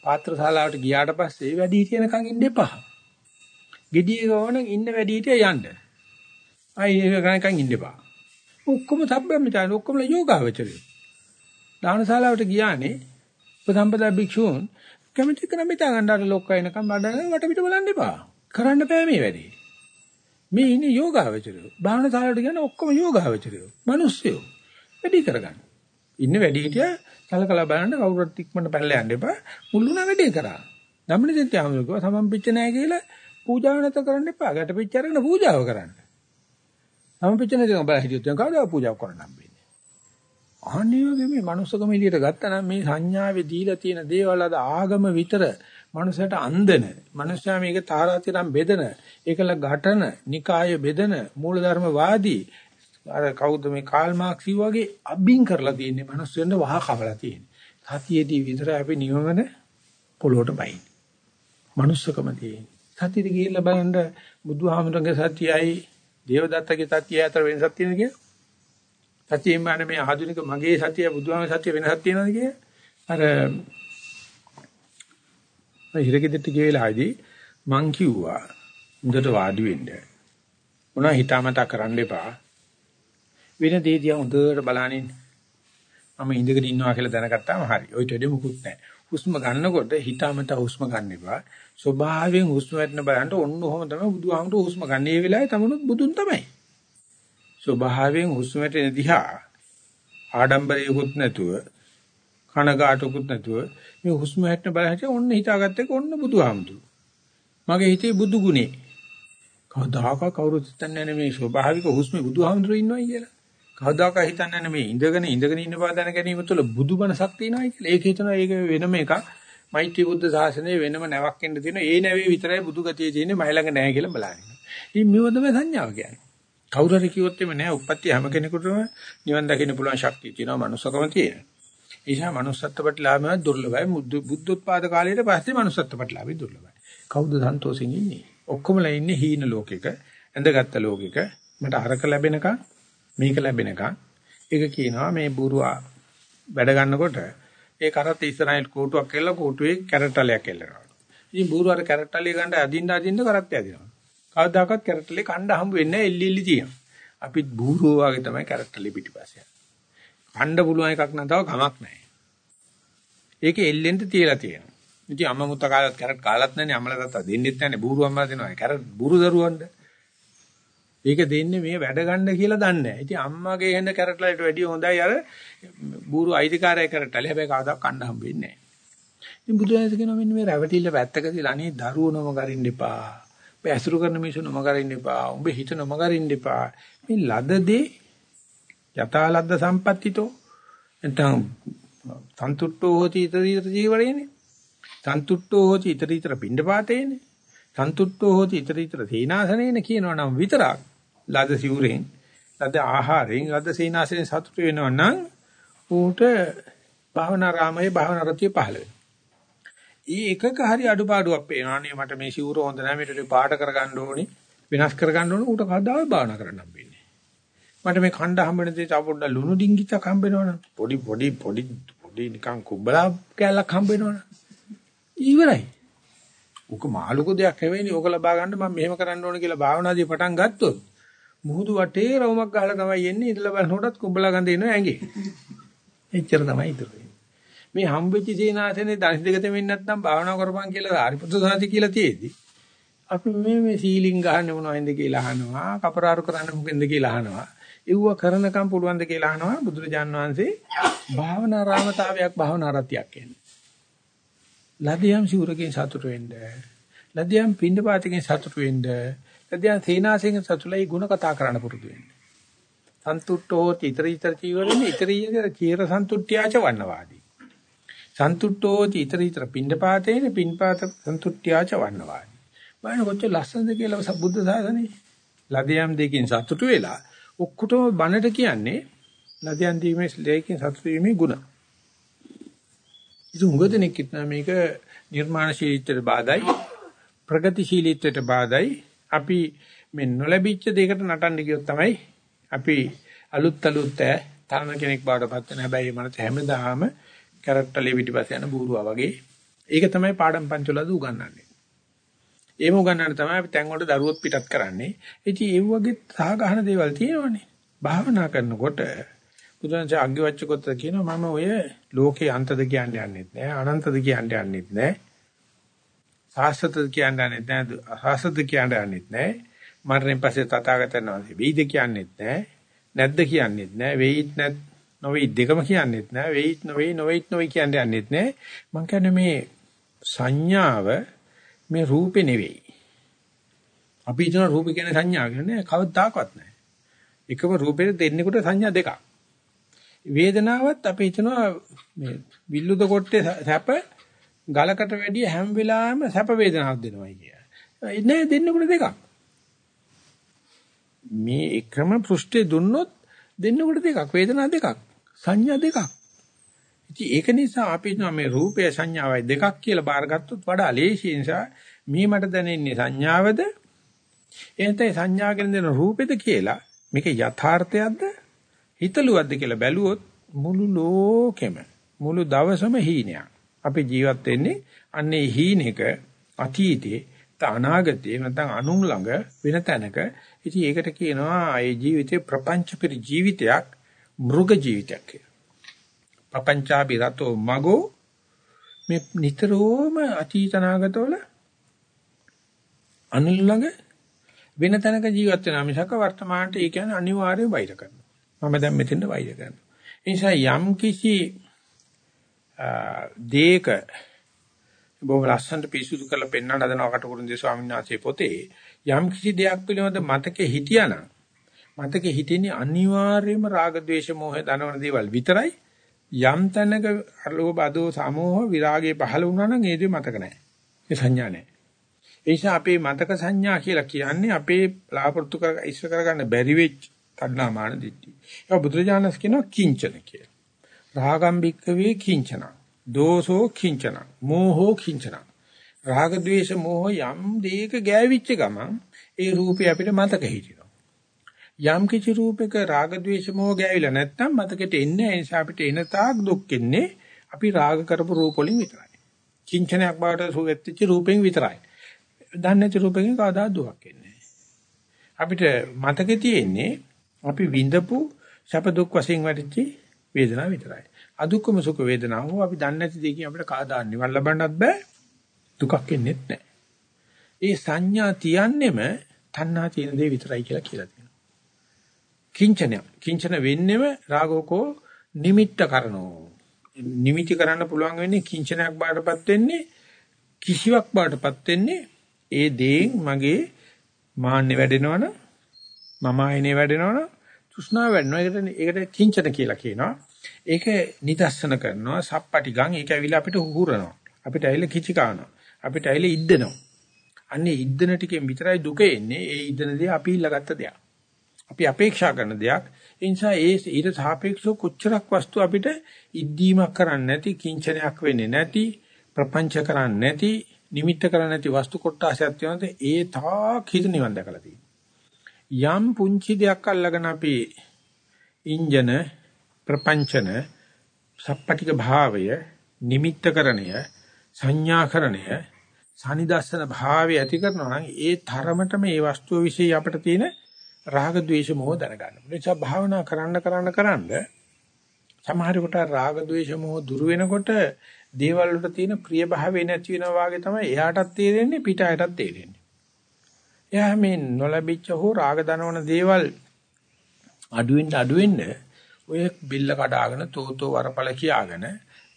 පාත්‍ර ශාලාවට ගියාට පස්සේ වැඩි හිටියනකන් ඉන්න එපා. gediye ගවන ඉන්න වැඩි හිටිය යන්න. අයි ඒක ගණකන් ඉන්න එපා. ඔක්කොම සබ්‍රක්‍මචාරි ඔක්කොම යෝගාවචරයෝ. දානශාලාවට ගියානේ උපසම්පදා භික්ෂූන් කැමති කරා මෙතන ගන්නට ලොක්ක එනකම් බඩන වට පිට බලන්න එපා. කරන්න බෑ මේ වැඩේ. මේ ඉන්නේ යෝගාවචරයෝ. දානශාලාවට ගියන ඔක්කොම යෝගාවචරයෝ. මිනිස්සුયો. වැඩි කරගන්න. ඉන්න වැඩි හිටියා කලකලා බලන්න කවුරුත් ඉක්මනට පැනලා යන්න එපා. මුල්ුණ වැඩේ කරා. ධම්මනිසෙන් තියාමුකව සමම් පිච්ච නැහැ කියලා පූජාව නැත කරන්න එපා. ගැට පිච්ච අරගෙන පූජාව කරන්න. සමම් පිච්ච නැතිව බල හිටියොත් කවදා පූජාව කරන්න හම්බෙන්නේ. අනිවාර්යයෙන් මේ manussකම එළියට ගත්තා නම් මේ සංඥාවේ දීලා තියෙන දේවල් අද ආගම විතර මනුස්සයට අන්දන. මනුස්සයා මේක තාරාතිරම් බෙදන ඒකල ඝටන නිකාය බෙදන මූලධර්මවාදී. අර කවුද මේ කාල් මාක්ස් වගේ අබින් කරලා තියෙන්නේ මනුස්සයන්ට වහ කවලා තියෙන්නේ. සතියේදී විතර අපි නිවමන පොළොවට බයි මනුස්සකම තියෙන්නේ. සතියේදී ගිහිල්ලා බලන්න බුදුහාමුදුරන්ගේ සතියයි දේවදත්තගේ සතියයි අතර වෙනසක් තියෙනවද කියලා? සතියෙන් මාන මේ ආධුනික මගේ සතිය බුදුහාම සතිය වෙනසක් තියෙනවද කිය? අර හිරගෙදෙට්ට ගිය වෙලාවේදී මං කිව්වා හොඳට වාඩි වෙන්න. මොනවා හිතාමතා කරන්න එපා. වෙන දේ දිහා හොඳට බලනින්. මම ඉඳගෙන ඉන්නවා කියලා දැනගත්තාම හරි. ඔය දෙඩ මුකුත් නැහැ. හුස්ම ගන්නකොට හිතාමතා හුස්ම ගන්න එපා. ස්වභාවයෙන් හුස්ම වැටෙන බලන්න ඔන්න ඔහොම තමයි බුදුහාමුදුරු හුස්ම ගන්න. ඒ වෙලාවේ තමනුත් බුදුන් තමයි. ස්වභාවයෙන් හුස්ම වැටෙන දිහා ආඩම්බරයකුත් නැතුව කනගාටුකුත් නැතුව මේ හුස්ම හැටන බලහිට ඔන්න හිතාගත්ත එක ඔන්න බුදුහාමුදුරු. මගේ හිතේ බුදු ගුණේ. කවදාක කවුරුත් හිතන්නේ නැහැ මේ ස්වභාවික හුස්මේ බුදුහාමුදුරුවෝ ඉන්නවයි කියලා. කවදාක හිතන්නේ නැහැ මේ ඉඳගෙන ඉඳගෙන ඉන්න බව දැන ගැනීම තුළ බුදුබණසක් තියෙනවයි කියලා. ඒක හිතනවා ඒක වෙනම එකක්. මෛත්‍රී බුද්ධ ශාසනයේ වෙනම නැවක් එන්න තියෙන. ඒ නැවේ විතරයි බුදු ගතිය තියෙන්නේ මයි ළඟ නැහැ කියලා බලන්නේ. ඉතින් මේව තමයි සංඥාව කියන්නේ. කවුරු හරි කිව්වොත් එimhe නෑ උප්පත්ති හැම කෙනෙකුටම නිවන් දකින්න පුළුවන් ශක්තිය තියෙනවා මනුස්සකම තියෙනවා. ඒ නිසා manussත්ත්ව ප්‍රතිලාභය දුර්ලභයි. බුද්ධෝත්පාද කාලයට පස්සේ manussත්ත්ව ප්‍රතිලාභය දුර්ලභයි. කවුද සන්තෝෂෙන් ඉන්නේ? ඔක්කොමලා ඉන්නේ හීන ලෝකෙක, ඇඳගත්ත ලෝකෙක. මට අරක ලැබෙනකන් මේක ලැබෙනකන් ඒක කියනවා මේ බුරුවා වැඩ ගන්නකොට ඒ කරත් ඉස්සරහින් කෝටුවක් කෙල්ල කෝටුවේ කැරට්ටලයක් කෙල්ලනවා. ඉතින් බුරුවාර කැරට්ටලිය ගන්න අදින්න අදින්න කරත් යදිනවා. කවදාකවත් කැරටලේ කණ්ඩ හම්බ වෙන්නේ නැහැ එල්ලි එල්ලි තියෙනවා. අපි බූරෝ වගේ තමයි කැරටලේ පිටිපස්ස යන්නේ. කණ්ඩ පුළුවන් එකක් නම් තව ගමක් නැහැ. ඒක එල්ලෙන්ද තියලා තියෙනවා. ඉතින් අම්ම මුත්ත කාලත් කැරට් කාලත් නැන්නේ අම්මලා තාත්තා දෙන්නෙත් නැන්නේ බූරු අම්මලා දෙනවා. කැරට් බූරු දරුවන්ට. ඒක දෙන්නේ මේ වැඩ ගන්න කියලා දන්නේ නැහැ. ඉතින් අම්මගේ හෙන කැරටලට වැඩිය හොඳයි අර බూరు අයිතිකාරය කැරටල. හැබැයි කවදාවත් කන්න හම්බ වෙන්නේ නැහැ. ඉතින් බුදුහාමස කියනවා මෙන්න මේ රැවටිල්ල පැත්තක තියලා අනේ දරුවනම ගරින්න එපා. ඔබ ඇසුරු කරන මිනිස්සු නොම ගරින්න එපා. උඹ හිත නොම ගරින්න එපා. මේ ලදදී යතා ලද්ද සම්පත්තිතෝ නැත්නම් සන්තුට්ඨෝ හෝති ඊතරීතර ජීවරේනේ සන්තුට්ඨෝ හෝති ඊතරීතර පිණ්ඩපාතේනේ සන්තුට්ඨෝ හෝති ඊතරීතර සීනාසනේනේ කියනවා නම් විතරක් ලද සිවුරෙන් ලද ආහාරයෙන් ලද සීනාසනෙන් සතුට වෙනවා නම් ඌට භාවනා රාමයේ භාවනා රතිය පහළ වෙනවා. ඊ එකක හරි අඩුපාඩුවක් පේනවා නේ මට මේ සිවුර හොඳ නැහැ මේකට පාට කරගන්න ඕනේ වෙනස් කරගන්න ඕනේ ඌට කවදාවත් භාවනා කරන්න හම්බෙන්නේ මට මේ කණ්ඩ හම්බෙන දේ තව පොඩ්ඩක් ලුණු ඩිංගිත්තක් හම්බෙනවනම් පොඩි පොඩි පොඩි පොඩි නිකන් කුඹලා කැලක් හම්බෙනවනම් ඉවරයි. උක මාළුක දෙයක් නෙවෙයි ඕක ලබා ගන්න මම මෙහෙම කරන්න ඕන කියලා භාවනාදී පටන් ගත්තොත් මුහුදු වටේ රවුමක් ගහලා තමයි එන්නේ ඉඳලා බලනකොටත් කුඹලා ගඳ එනවා ඇඟේ. එච්චර තමයි ඉතුරු මේ හම්බෙච්ච සීනාසනේ දණස් දෙක දෙමින් නැත්නම් භාවනා කරපන් කියලා ආරිපුත්‍ර සාති කියලා තියෙද්දි අපි මේ මේ සීලින් ගහන්න මොනවයින්ද කියලා අහනවා කපරාරු කරන්න මොකෙන්ද කියලා අහනවා ඉව්ව කරනකම් පුළුවන් ද කියලා අහනවා බුදුරජාන් වහන්සේ භාවනා රාමතාවයක් භාවනා රතියක් කියන්නේ. ලදියම් සිවුරකින් සතුට වෙන්න. ලදියම් පින්ඩපාතකින් සතුට වෙන්න. ලදියම් තේනාසෙන් සතුටුලයි ಗುಣ කතා කරන්න පුරුදු වෙන්න. සන්තුට්ඨෝ ඊතර ඊතර චීවරෙන්නේ ඊතරීය චීර සන්තුට්ඨ්‍යාච වන්නවාදී. සන්තුට්ඨෝ ඊතර ඊතර පින්ඩපාතේන පින්පාත සන්තුට්ඨ්‍යාච වන්නවාදී. බලන්න කොච්චර ලස්සනද කියලා බුද්ධ සාසනේ. ලදියම් දෙකකින් සතුටු වෙලා ඔක්කොටම බනට කියන්නේ නදියන් දීමේ ලේකින් සතුට වීමේ ಗುಣ. ඉතින් උගදෙනෙක් හිටනා මේක නිර්මාණශීලීත්වයට බාධායි ප්‍රගතිශීලීත්වයට බාධායි අපි මේ නොලැබිච්ච දෙයකට නටන්න ගියොත් තමයි අපි අලුත් අලුත් තරණ කෙනෙක් බාටපත් වෙන හැබැයි මනස හැමදාම කැරක්ටර් පිටිපස්ස යන බූරුවා වගේ ඒක තමයි පාඩම් පන්තිවලද උගන්වන්නේ ඒම උගන්නන්න තමයි අපි තැන් වලට දරුවොත් පිටත් කරන්නේ. ඉතින් ඒ වගේ සහගහන දේවල් තියෙනවනේ. භාවනා කරනකොට බුදුන්සේ අග්ගිවච්ඡකොත් කියනවා මම ඔය ලෝකේ අන්තද කියන්නේ යන්නෙත් නෑ අනන්තද කියන්නේ යන්නෙත් නෑ. සාස්ත්‍රද කියන්නේ යන්නෙත් නෑ අසාස්ත්‍රද කියන්නේ යන්නෙත් නෑ. මරණයෙන් පස්සේ තථාගතයන් වහන්සේ වෙයිද කියන්නෙත් නෑ. නැද්ද කියන්නෙත් නෑ. වෙයිත් නැත් නොවේ දෙකම කියන්නෙත් නෑ. වෙයිත් නොවේ නොවේත් නොවේ කියන්නේ යන්නෙත් නෑ. මං කියන්නේ මේ සංඥාව මේ රූපේ නෙවෙයි. අපි හිතන රූපේ කියන්නේ සංඥා කියන්නේ කවදාකවත් නැහැ. එකම රූපෙට දෙන්නෙකුට සංඥා දෙකක්. වේදනාවත් අපි හිතනවා මේ විල්ලුද කොට්ටේ සැප ගලකට වැඩිය හැම වෙලාවෙම සැප වේදනාවක් දෙනවයි කිය. නෑ දෙන්නෙකුට දෙකක්. මේ එකම පෘෂ්ඨේ දුන්නොත් දෙන්නෙකුට දෙකක් වේදනා දෙකක් සංඥා දෙකක්. ඉතින් ඒක නිසා අපි මේ රූපය සංඥාවයි දෙකක් කියලා බාරගත්තොත් වඩා ලේසි නිසා මේ මට දැනෙන්නේ සංඥාවද එහෙනම් සංඥාගෙන දෙන රූපෙද කියලා මේක යථාර්ථයක්ද හිතලුවක්ද කියලා බැලුවොත් මුළු ලෝකෙම මුළු දවසම හීනයක්. අපි ජීවත් වෙන්නේ අන්නේ හීනෙක අතීතේ අනාගතේ නැත්නම් අනුන් ළඟ වෙන තැනක. ඉතින් ඒකට කියනවා ඒ ජීවිතේ ප්‍රපංච පරි ජීවිතයක් මෘග ජීවිතයක් කියලා. පపంచාබි රතෝ මගෝ මේ නිතරම අතීතනාගතවල අනිල් ළඟ වෙන තැනක ජීවත් වෙනා මිසක වර්තමානට ඒ කියන්නේ අනිවාර්යයෙන් වෛර කරනවා. මම දැන් මෙතෙන්ද වෛර කරනවා. ඒ නිසා යම් කිසි දේක බොහොම ලස්සනට පිරිසුදු කරලා පෙන්වන්න හදනවා කටුකුරුන්දී ස්වාමීන් වහන්සේ පොතේ යම් කිසි දෙයක් පිළිබඳ මතකේ හිටියානම් මතකෙ හිටින්නේ අනිවාර්යයෙන්ම රාග ద్వේෂ මෝහ දනවන දේවල් විතරයි යම් තැනක අලෝභ අදෝ සමෝහ විරාගය පහළ වුණා නම් ඒ දෙවි මතක නැහැ. ඒ සංඥා නැහැ. ඒ නිසා අපේ මතක සංඥා කියලා කියන්නේ අපේ ලාපෘතු කර ඉස්සර කරගන්න බැරි වෙච්ච තණ්හාමාන දිට්ඨි. ඒක බුදුරජාණන්ස් කියනවා කිංචන කියලා. රාගම් භික්කවේ කිංචන. දෝසෝ කිංචන. මෝහෝ කිංචන. රාග ద్వේෂ මෝහ යම් දෙයක ගෑවිච්ච ගමන් ඒ රූපේ අපිට මතක හිටිනවා. යම් කිසි රූපයක රාග ద్వේෂ මෝහ ගෑවිලා නැත්නම් මතකෙට එන්නේ ඒ නිසා අපිට එන තාක් දුක් එන්නේ අපි රාග කරපු රූප වලින් විතරයි. කිංචනයක් බවට සුවෙච්ච රූපෙන් විතරයි. දන්නේ නැති රූපකින් කවදා දුක් එන්නේ අපිට මතකේ තියෙන්නේ අපි විඳපු සැප දුක් වශයෙන් වැඩිච්ච වේදනාව විතරයි. අදුක්කම සුඛ වේදනාව අපි දන්නේ නැති දෙයකින් අපිට කවදා නිවන් ලබන්නත් බෑ. දුකක් එන්නේ නැහැ. ඒ සංඥා තියන්නෙම තණ්හා තියෙන දේ විතරයි කියලා කියලා තියෙනවා. කිංචන කිංචන වෙන්නෙම රාගෝකෝ නිමිත්ත කරනෝ. නිමිති කරන්න පුළුවන් වෙන්නේ කිංචනයක් බාටපත් වෙන්නේ කිසිවක් බාටපත් වෙන්නේ ඒ දේෙන් මගේ මාන්නේ වැඩෙනවනම් මම ආයනේ වැඩෙනවනම් තෘෂ්ණාව වැඩෙනවා. ඒකට ඒකට කිංචන කියලා කියනවා. ඒක නිදර්ශන කරනවා සප්පටි ගම් ඒක ඇවිල්ලා අපිට උහුරනවා. අපිට ඇවිල්ලා කිචි කනවා. අපිට ඇවිල්ලා ඉද්දනවා. අන්නේ ඉද්දන ටිකෙන් විතරයි දුක එන්නේ. ඒ ඉද්දන දේ අපි ඉල්ලගත්ත දෙයක්. අපි අපේක්ෂා කරන දෙයක්. ඒ නිසා ඒ ඊට සාපේක්ෂව කොච්චරක් වස්තු අපිට ඉද්දීමක් කරන්නේ නැති කිංචනයක් වෙන්නේ නැති ප්‍රපංච කරන්නේ නැති නිමිත්ත කරන්නේ නැති වස්තු කොටසක් තියෙනවද ඒ තාක් හිත නිවන් දැකලා තියෙනවා. යම් පුංචි දෙයක් අල්ලගෙන අපි ඉන්ජන ප්‍රපංචන සප්පටික භාවය නිමිත්තකරණය සංඥාකරණය සනිදස්සන භාවය ඇති කරනවා නම් ඒ තරමටම මේ වස්තුව વિશે අපිට තියෙන රාග ద్వේෂ මොහ දැනගන්න. ඒ නිසා භාවනා කරන්න කරන්න කරන්න සමහරකට රාග ద్వේෂ මොහ දුරු වෙනකොට දේවල් වල තියෙන ප්‍රිය භාවය නැති වෙනවා වගේ තමයි එයාටත් තේරෙන්නේ පිටායටත් තේරෙන්නේ. එයා මේ නොලැබිච්ච හෝ රාග දනවන දේවල් අඩුවෙන් අඩුවෙන්න ඔය බිල්ල කඩාගෙන තෝතෝ වරපල කියාගෙන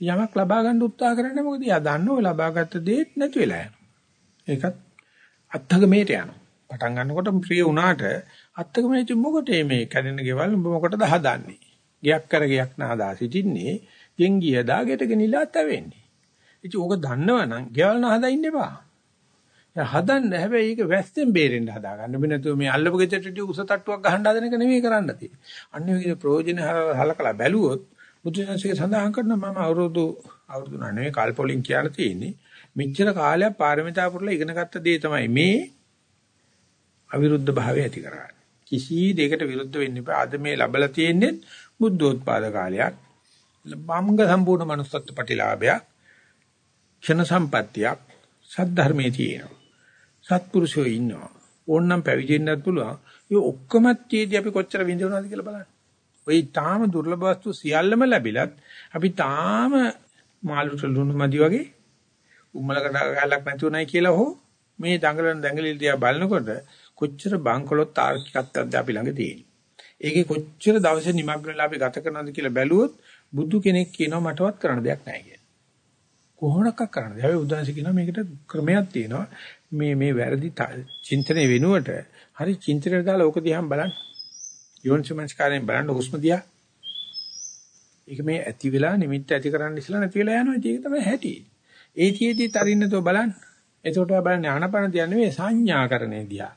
යමක් ලබා ගන්න උත්සාහ කරන්නේ මොකද? එයා දන්න ඔය ලබාගත් දේත් නැති වෙලා යනවා. ඒකත් අත්හගමේට යනවා. පටන් ගන්නකොට ප්‍රිය වුණාට අත්ථගමේට මොකටද මේ කැඩෙන ගෙවල් උඹ මොකටද හදන්නේ? ගයක් කර ගයක් නාදා සිටින්නේ ගෙන් ගිය දාගෙට ගෙනිලා තවෙන්නේ. ඉතින් ඕක දන්නවනම් ගෙවල් නහදා ඉන්න එපා. හදන්න හැබැයි ඒක වැස්සෙන් බේරෙන්න හදා ගන්න. මෙන්න නැතුව මේ අල්ලපු ගෙදරට උස තට්ටුවක් ගහන්න හදන එක නෙමෙයි කරන්න තියෙන්නේ. අන්න ඒ විදිහේ ප්‍රයෝජන හලකලා බැලුවොත් බුදුසසුනේ සඳහන් කරනවා මම අවුරුදු අවුරුදු නෙවෙයි කල්පොලින් කියලා තියෙන්නේ. මෙච්චර කාලයක් පාරමිතා පුරලා ඉගෙන ගත්ත දේ තමයි මේ අවිරුද්ධ භාවය ඇති කරගන්න. කිසි දෙයකට විරුද්ධ වෙන්න එපා. අද මේ ලැබලා තියෙන්නේ බුද්ධෝත්පාද කාලයක්. බම්ග සම්පූර්ණ manussත්ව ප්‍රතිලාභයක්. ක්ෂණ සම්පත්තියක් සද්ධර්මයේ තියෙනවා. සත්පුරුෂයෝ ඉන්නවා. ඕන්නම් පැවිදෙන්නත් පුළුවන්. ඒ ඔක්කොම තියේදී අපි කොච්චර විඳිනවද කියලා බලන්න. ওই තාම දුර්ලභ වස්තු සියල්ලම ලැබිලත් අපි තාම මාළුට ලුණු මදි වගේ උම්මලකට ගහලක් නැතුණයි කියලා හෝ මේ දඟලන දඟලිල් දිහා බලනකොට කොච්චර බංකොලොත් තාර්කිකත්වයක්ද අපි ළඟ තියෙන්නේ. ඒකේ කොච්චර දවසේ නිමග්න වෙලා අපි ගත කරනවද කියලා බැලුවොත් බුදු කෙනෙක් කියනවා මටවත් කරන්න දෙයක් නැහැ කියලා. කොහොමනක් කරන්නද? හැබැයි උදාහරණ කියනවා මේකට ක්‍රමයක් තියෙනවා. මේ මේ වැරදි චින්තනය වෙනුවට හරි චින්තනය දාලා ඕක දිහා බලන්න. යෝනිසමංස්කාරයෙන් බලන්න හුස්ම දිහා. ඒක මේ ඇති වෙලා නිමිත්ත ඇති කරන්න ඉස්සලා නැති වෙලා යනවා. ඒක තමයි හැටි. ඒ තියේදී තරින්නතෝ බලන්න. එතකොට බලන්නේ ආනපන දිහා නෙවෙයි සංඥාකරණේ දිහා.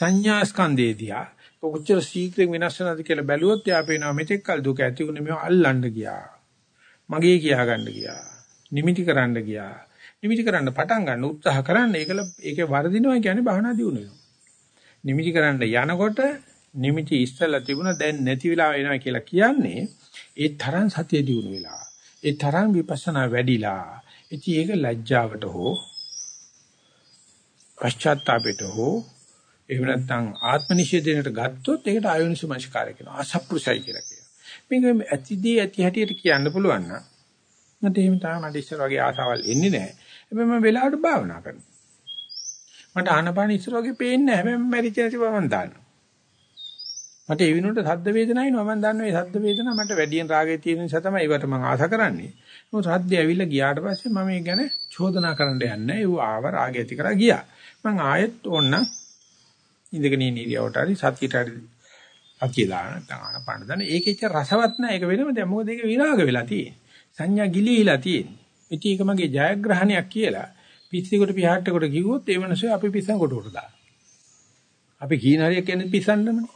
සංඥා ස්කන්ධේ දිහා. කොච්චර ශීඝ්‍රයෙන් වෙනස් වෙනවද කියලා බැලුවොත් යා පේනවා මෙතෙක් කල් දුක ඇති වුණේ මේව අල්ලන්න ගියා. මගේ කියා ගන්න ගියා. නිමිටි කරන්න ගියා. නිමිටි කරන්න පටන් ගන්න උත්සාහ කරන්න ඒකල ඒකේ වර්ධිනවා කියන්නේ භාවනා දියුණු වෙනවා. නිමිටි කරන්න යනකොට නිමිටි ඉස්සලා තිබුණා දැන් නැති වෙලා වෙනවා කියලා කියන්නේ ඒ තරම් සතිය දිනු වෙලා. ඒ තරම් විපස්සනා වැඩිලා. ඉතින් ඒක ලැජ්ජාවට හෝ පශ්චාත්තාපයට හෝ එහෙම නැත්නම් ආත්ම නිෂේධයට ගත්තොත් ඒකට ආයෝනිසමස්කාරය කියනවා. අසප්පුසයි කියලා කියනවා. මේක ඇතිදී ඇති හැටියට කියන්න පුළුවන් නම් මට එහෙම තාම මට ඉස්සර වගේ ආසාවල් එන්නේ නැහැ. හැබැයි මම වෙලාවට භාවනා කරනවා. මට ආනපාන ඉස්සර වගේ පේන්නේ නැහැ. හැබැයි මම මැරිච්ච නැති බව මම දන්නවා. මට ඒ විනෝඩ සද්ද වේදනায় නෝ මම දන්නවා මේ සද්ද වේදනා මට වැඩියෙන් රාගය තියෙන නිසා තමයි ඒවට මම ආස කරන්නේ. මොකද සද්ද ඇවිල්ලා ගියාට පස්සේ මම ඒ ගැන චෝදනා කරන්න යන්නේ. ඒව ආව රාගය ඇති කරා ගියා. මම ආයෙත් ඕන්න ඉඳගෙන ඉන්න ඉරියවට හරි සතියට හරි අකිය දාන නැත්නම් ආනපාන දාන. ඒකෙච්ච රසවත් නැහැ ඒක වෙනම දැන් මොකද ඒක විරාග වෙලා තියෙන්නේ. සංඥා ගිලිහිලා තියෙන්නේ. ඉතින් ඒක මගේ ජයග්‍රහණයක් කියලා පිස්සෙකුට පියාට්ටකට කිව්වොත් ඒ මනසේ අපි පිස්සන් කොට උට දාන අපි කීන හරියක් කියන්නේ පිස්සන්නමනේ.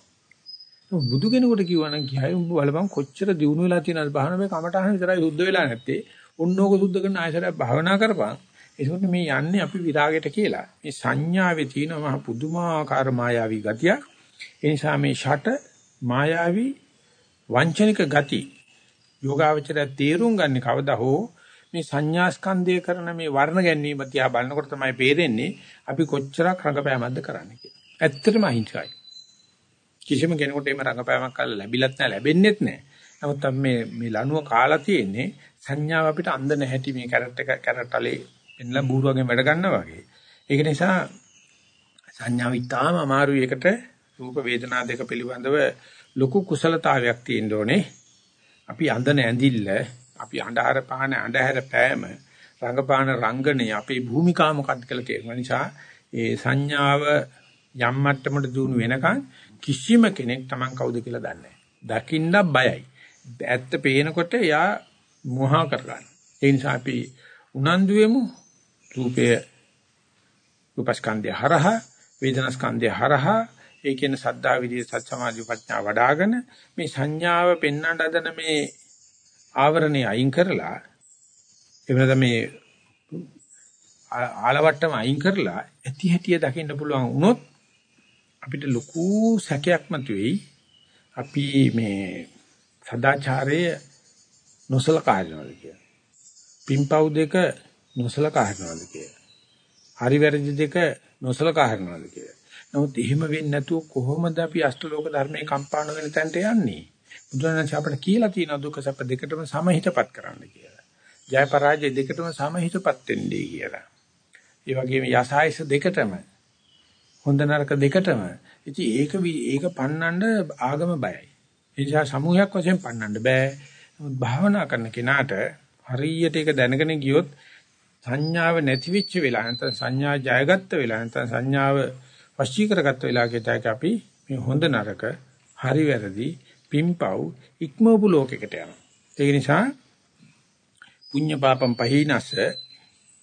බුදු කෙනෙකුට කිව්වනම් කියයි උඹ බලපන් කොච්චර දියුණු වෙලා තියෙනවද? බහන මේ කමටහන විතරයි සුද්ධ වෙලා නැත්තේ. ඔන්නෝක සුද්ධ කරන ආයසරයක් භාවනා කරපන්. ඒකෝට මේ යන්නේ අපි විරාගයට කියලා මේ සංඥාවේ තියෙන මහ පුදුමාකාර මායාවී ගතිය ඒ නිසා මේ ෂට මායාවී වංචනික ගති යෝගාවචරය තේරුම් ගන්න කවදා හෝ මේ සංඥා ස්කන්ධය කරන මේ වර්ණ ගැනීම තියා බලනකොට තමයි පේරෙන්නේ අපි කොච්චරක් රඟපෑමක්ද කරන්නේ කියලා. ඇත්තටම අහිංසයි. කිසිම කෙනෙකුට එහෙම රඟපෑමක් කරලා ලැබිලත් නැහැ ලැබෙන්නෙත් නැහැ. නමුත් මේ මේ ලණුව කාලා තියෙන්නේ සංඥාව අපිට අන්ද නැහැටි මේ කැරට් එක කැරට්ටලේ එන්නලා බූරුවගෙන් වැඩ ගන්නවා වගේ. ඒක නිසා සංඥාව ඉතාම අමාරුයි එකට රූප වේදනා දෙක පිළිබඳව ලොකු කුසලතාවයක් තියෙන්න ඕනේ. අපි අඳන ඇඳිල්ල, අපි අඳහර පහන අඳහැර පෑම, රංගපාන රංගනේ අපේ භූමිකාව මොකක්ද කියලා තේරුම් නිසා ඒ සංඥාව යම් මට්ටමකට දිනු වෙනකන් කිසිම කෙනෙක් Taman කවුද කියලා දන්නේ නැහැ. දකින්න බයයි. ඇත්ත පේනකොට එයා මොහා කරගන්න. ඒ නිසා අපි උනන්දු වෙමු රූපය රූපස්කන්ධය හරහා වේදනාස්කන්ධය හරහා ඒ කියන සද්ධා විදියේ සත් සමාධි ප්‍රඥා වඩ아가න මේ සංඥාව පෙන්වන්න හදන මේ ආවරණය අයින් කරලා එවනද මේ ආලවට්ටම අයින් කරලා ඇති හැටිය දකින්න පුළුවන් වුණොත් අපිට ලොකු සැකයක් මතුවේයි අපි මේ සදාචාරයේ නොසලකා හරිනවද කියලා. පින්පව් දෙක නොසලකා හරිනවද කියලා. හරි වැරදි දෙක නොසලකා හරිනවද කියලා. නමුත් එහෙම වෙන්නේ නැතුව කොහොමද අපි අෂ්ටලෝක ධර්මයේ කම්පාණ වෙන තැනට යන්නේ? බුදුරජාණන් අපට කියලා තියෙන දුක සැප දෙකටම සමහිතපත් කරන්න කියලා. ජය පරාජය දෙකටම සමහිතපත් වෙන්නේ කියලා. ඒ වගේම යසායස දෙකටම හොඳ නරක දෙකටම. ඉතින් ඒක ඒක පන්නන්න ආගම බයයි. ඒ නිසා සමූහයක් වශයෙන් පන්නන්න බෑ. භාවනා කරන කෙනාට හරියට ඒක දැනගෙන ගියොත් සංඥාව නැති වෙච්ච වෙලාව නැත්නම් සංඥා ජයගත්ත වෙලාව නැත්නම් සංඥාව වශී කරගත්ත වෙලාව කියතයි අපි මේ හොඳ නරක හරි වැරදි පිම්පව් ඉක්මවපු ලෝකයකට යනවා. ඒක නිසා පුඤ්ඤ පාපම් පහිනස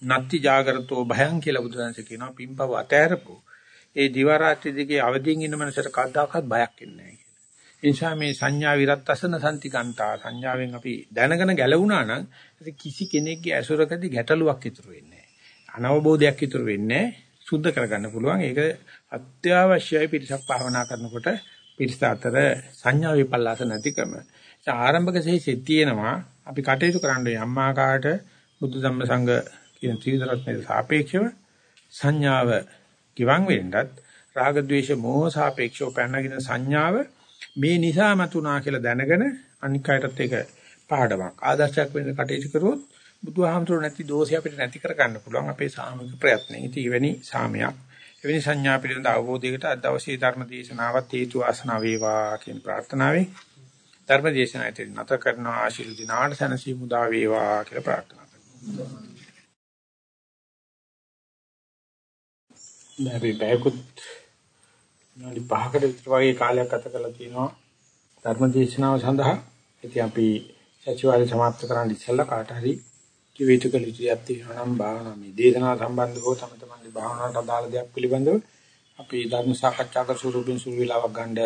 නත්ති జాగරතෝ භයං කියලා බුදුරජාණන් කියනවා පිම්පව් අතෑරපො. ඒ දිවා රාත්‍රී දෙකේ අවදිින් ඉන්න මනසට කවදාකවත් බයක් එන්නේ නැහැ. ඒ නිසා මේ සංඥා විරත්තසන සම්තිකන්තා සංඥාවෙන් අපි දැනගෙන ගැලවුණා නම් කිසි කෙනෙක්ගේ ඇසුරකදී ගැටලුවක් ඉතුරු වෙන්නේ නැහැ. අනවබෝධයක් ඉතුරු වෙන්නේ සුද්ධ කරගන්න පුළුවන්. ඒක අත්‍යවශ්‍යයි පිරිසක් භාවනා කරනකොට පිරිස අතර සංඥා විපල්ලාස නැතිකම. ආරම්භක ශේෂෙත් තියෙනවා අපි කටයුතු කරන්න යම්මාකාට බුදු ධම්ම සංඝ කියන ත්‍රිවිධ රත්නයේ සාපේක්ෂව සංඥාව ගිවන් වෙන්නත් රාග ద్వේෂ මෝහ සාපේක්ෂව පැනනගෙන සංඥාව මේ නිසා මතුණා කියලා දැනගෙන අනික් අයටත් ඒක පාඩමක් ආදර්ශයක් වෙන්න කටයුතු කරුවොත් බුදුහාමුදුරුවෝ නැති දෝෂය අපිට නැති කර ගන්න පුළුවන් අපේ සාමික ප්‍රයත්නෙ. ඉතින් එවැනි සාමයක් එවැනි සංඥා පිළිබඳ අවබෝධයකට අද දවසේ ධර්ම දේශනාවත් හේතු ආසනාව වේවා කියන ප්‍රාර්ථනාවෙන් ධර්ම දේශනාවට නැත කරන ආශිර්වාද දිනාට සනසි මුදා වේවා කියලා ප්‍රාර්ථනා කරනවා. අපි බයකුත් විනාඩි 5කට විතර වගේ කාලයක් ගත කරලා තිනවා ධර්ම දේශනාව සඳහා. ඉතින් අපි සතිවාරය સમાપ્ત කරන්න ඉස්සෙල්ලා කාට හරි කිවිතු කළ යුතුයක් තියෙනවා නම් භාවනා මේ දේශනාව සම්බන්ධව තම තමන්ගේ භාවනාවට අදාළ දෙයක් පිළිබඳව අපි ධර්ම සාකච්ඡා කර ස්වරූපෙන් සුළු වෙලාවක් ගන්න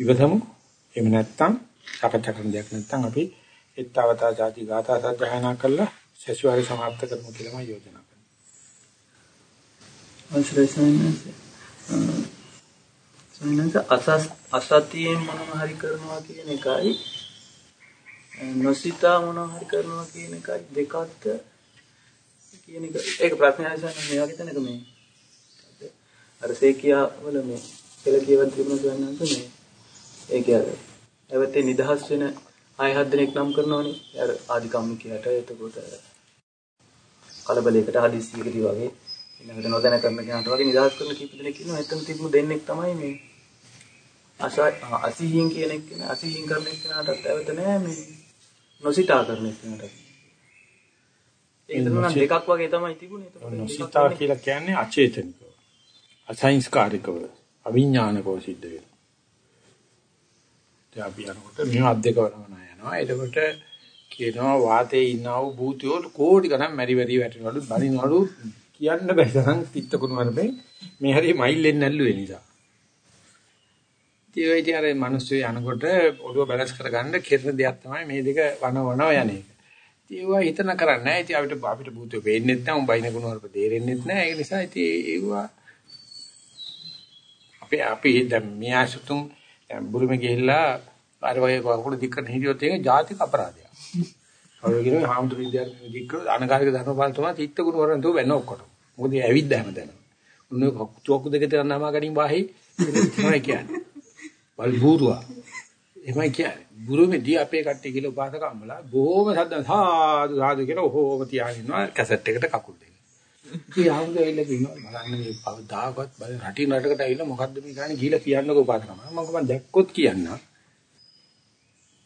ඉවසමු. එහෙම නැත්නම් සාකච්ඡා කරන දෙයක් නැත්නම් අපි ettavata jati gata සජ්ජායනා කරලා සැසිවාරය સમાપ્ત කරමු කියලාම යෝජනා කරනවා. අවශ්‍යයි සයන්ස් සමිනස් සමිනස අසතියෙන් මොනවා හරි කරනවා කියන එකයි නොසිතා මොනවා හරි කරනවා කියන එකයි දෙකත් කියන එක. ඒක ප්‍රඥාසන මේ වගේ තැනක මේ. අර සේකියා වල මේ පෙළ කියවන් තිබුණ ගන්නන්ත මේ. ඒ කියන්නේ එවතේ නිදහස් වෙන ආය හත් දෙනෙක් නම් කරනවනේ. අර ආදි කම්මිකයට එතකොට කලබලයකට හදිස්සියකදී වගේ ඊළඟට නොදැන කරන කෙනාට වගේ නිදහස් කරන කීප දෙනෙක් ඉන්නවා. එතන තිබුණු දෙන්නෙක් තමයි මේ. අසීහින් කියන එක අසීහින් කරන එක්කනටත් ඇවත නෑ මේ නොසිතා කරන එක්කනට. ඒක නම් දෙකක් වගේ තමයි තිබුණේ. නොසිතා කියලා කියන්නේ අචේතනිකව. අසංස්කාරිකව. අවිඥානිකව සිද්ධ වෙනවා. දැන් අපි යනකොට මේ අත් දෙක වරමන යනවා. එතකොට කියනවා වාතයේ ඉන්නා වූ භූතයෝ කෝටි ගණන් මැරි මැරි වැටෙනවලු බලිනවලු කියන්න බැහැ තරම් පිට කුණු වරපේ මේ හරිය මයිල්ෙන් නැල්ලු වෙන නිසා. ඒ වගේ අර මිනිස්සු යනකොට ඔළුව බැලන්ස් කරගන්න කෙරෙන දෙයක් තමයි මේ දෙක වන වනව යන්නේ. ඒවා හිතන කරන්නේ නැහැ. ඉතින් අපිට අපිට භූතෝ පේන්නේ නැත්නම් බයින ගුණ වලට තේරෙන්නේ නැහැ. ඒ නිසා ඉතින් ඒවා අපි අපි දැන් මියාසුතුන් දැන් බුරුමේ ගිහිල්ලා අර වගේ කකුල දික් කරන හිටියොත් ඒක ජාතික අපරාධයක්. ඔය කියන්නේ හාමුදුරු විද්‍යාවේ දික් කරලා අනගාരിക ධර්මපාල තුමා තිත්ත ගුණ වරන් තුව වෙන්න ඔක්කොට. මොකද ඒ ඇවිද්ද හැමදැනම. උන්නේ චෝක්කු දෙක තන නමා ගනින් වාහි තමයි කියන්නේ. වල් බූරුවා. එමයි කියන්නේ. බුරුමේදී අපේ කට්ටිය කියලා උපාසක අම්මලා බොහොම සද්ද සාදු සාදු කියලා ඔහොම තියාගෙන ඉන්නවා කැසට් එකට කකුල් දෙක. ඉතින් ආවුද ඇවිල්ලා කියනවා බලන්න මේ පවදාකවත් බල රටින් රටකට ඇවිල්ලා මොකද්ද මේ ගානේ ගිහිලා කියන්නකෝ උපාසක අම්මලා. මම කොහොමද දැක්කොත් කියන්න.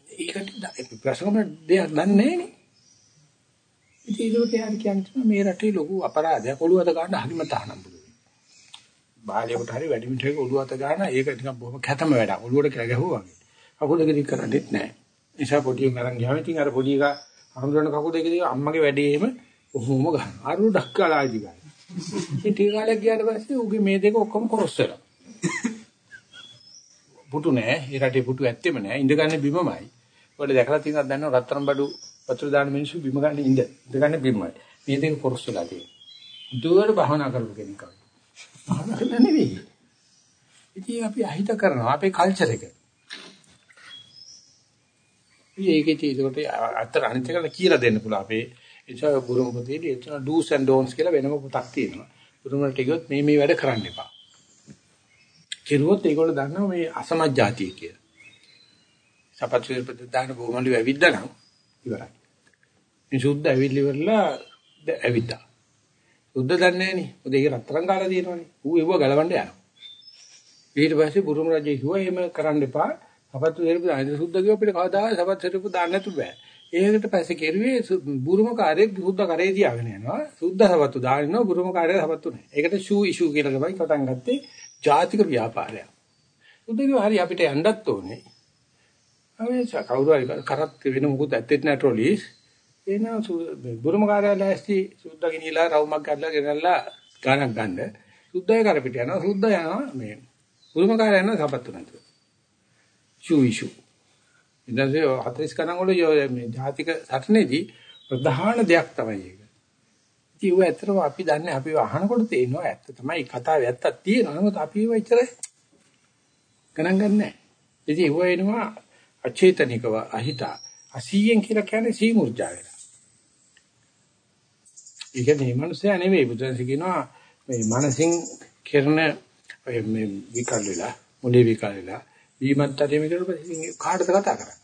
ඒකට ප්‍රශ්න දෙයක් දන්නේ නෑනේ. ඉතින් ඒකට යාර කියන්නේ මේ රටේ ලොකු අපරාධයක් ඔළුව අත ගන්න හරිම තහනම් බුදු. බාලයකට හරි වැඩිමිටේක ඔළුව අත ගන්න ඒක නිකන් බොහොම කැතම වැඩක්. ඔළුවට කියලා ගැහුවා වගේ. කකුල දෙක දික් කරන්නේත් නැහැ. නිසා පොඩි උන් අරන් ගියාම ඉතින් අර පොඩි එක හඳුනන කකුල දෙක දිග අම්මගේ වැඩේම ඔහොම ගන්නවා. අරු ඩක්කලා ඉදි ගන්න. ඉතින් ටික කාලයක් ගියාට පස්සේ උගේ මේ දෙක ඔක්කොම කොරස් වෙලා. පුටු නෑ. ඒ රටේ පුටු ඇත්තෙම නෑ. ඉඳගන්නේ බිමමයි. ඔයාලා දැකලා තියෙනවද දන්නව රත්තරන් බඩු වතුර දාන මිනිස්සු බිම ගන්න ඉඳ. ඉඳගන්නේ බිමමයි. මේ දෙක කොරස් වෙලා තියෙනවා. දුවර භවනා කරපු කෙනෙක් අය. භවනා කරන්න නෙවෙයි. ඉතින් අපි අහිත කරනවා අපේ කල්චර් එක. ඒකේ ඒකට අතර අනිත් එකට කියලා දෙන්න පුළුවන් අපේ එචා බුරුම පොතේදී එතන do's and don'ts කියලා වෙනම පොතක් තියෙනවා. බුරුම වලට ගියොත් මේ මේ වැඩ කරන්න එපා. කිරුවොත් ඒගොල්ලෝ දන්නවා මේ අසමජ්ජාතිය කියලා. සපත්තු ප්‍රතිදාන බොමලු ඇවිද්දා නම් ඉවරයි. මේ සුද්ධ ඇවිල්ලි වෙලා ඇවිද්දා. සුද්ධ දන්නේ නැහනේ. මොකද ඒක රත්තරන් කාලා තියෙනවනේ. ඌ ඒව ගලවන්න යනවා. ඊට පස්සේ බුරුම රජේ කිව්වා එහෙම කරන්න එපා. සපත්තු දෙරපු දාන සුද්ධ කිව්ව අපිට කවදා සපත්තු දෙරපු දාන්න නැතු බෑ. ඒකට පස්සේ කෙරුවේ බුරුම කාර්යයක් සුද්ධ කරේ තියාගෙන යනවා. සුද්ධ සපත්තු දානවා බුරුම කාර්යය සපත්තු නැහැ. ඒකට ෂූ ඉෂූ කියලා තමයි පටන් ගත්තේ ජාතික ව්‍යාපාරයක්. සුද්ධ කිව්ව හරි අපිට යන්නත් ඕනේ. අපි කවුරු හරි කරත් වෙන මොකුත් ඇත්තෙත් නැහැ ට්‍රොලිස්. එනවා බුරුම කාර්යාලය ඇස්ති සුද්ධ ගෙනිලා රවුමක් ගන්නලා ගෙනල්ලා ගානක් ගන්න. සුද්ධය කරපිට යනවා. සුද්ධ යනවා මේ බුරුම කාර්යාලය යනවා සපත්තු නැතුව. ෂූ ඉෂූ. ඉතින් 40 ගණන් වල මේ ජාතික සටනේදී ප්‍රධාන දෙයක් තමයි ඒක. ඉතින් ඒව ඇත්තටම අපි දන්නේ අපි අහනකොට තේරෙනවා ඇත්ත තමයි කතාවේ ඇත්තක් තියෙනවා. නමුත් අපි ඒව ඉතරයි ගණන් ගන්නෑ. ඉතින් ඒව එනවා අචේතනිකව අහිතා. අසීයෙන් කියලා කියන්නේ සීමුර්ජා වෙලා. ඒක නේ මනුස්සයා නෙවෙයි බුදුන්සේ කියනවා මේ මනසින් කරන මේ විකල් වෙලා මොලේ විකල් වෙලා ඊමත් අතේ මේකට පස්සේ කාටද කතා කරන්නේ?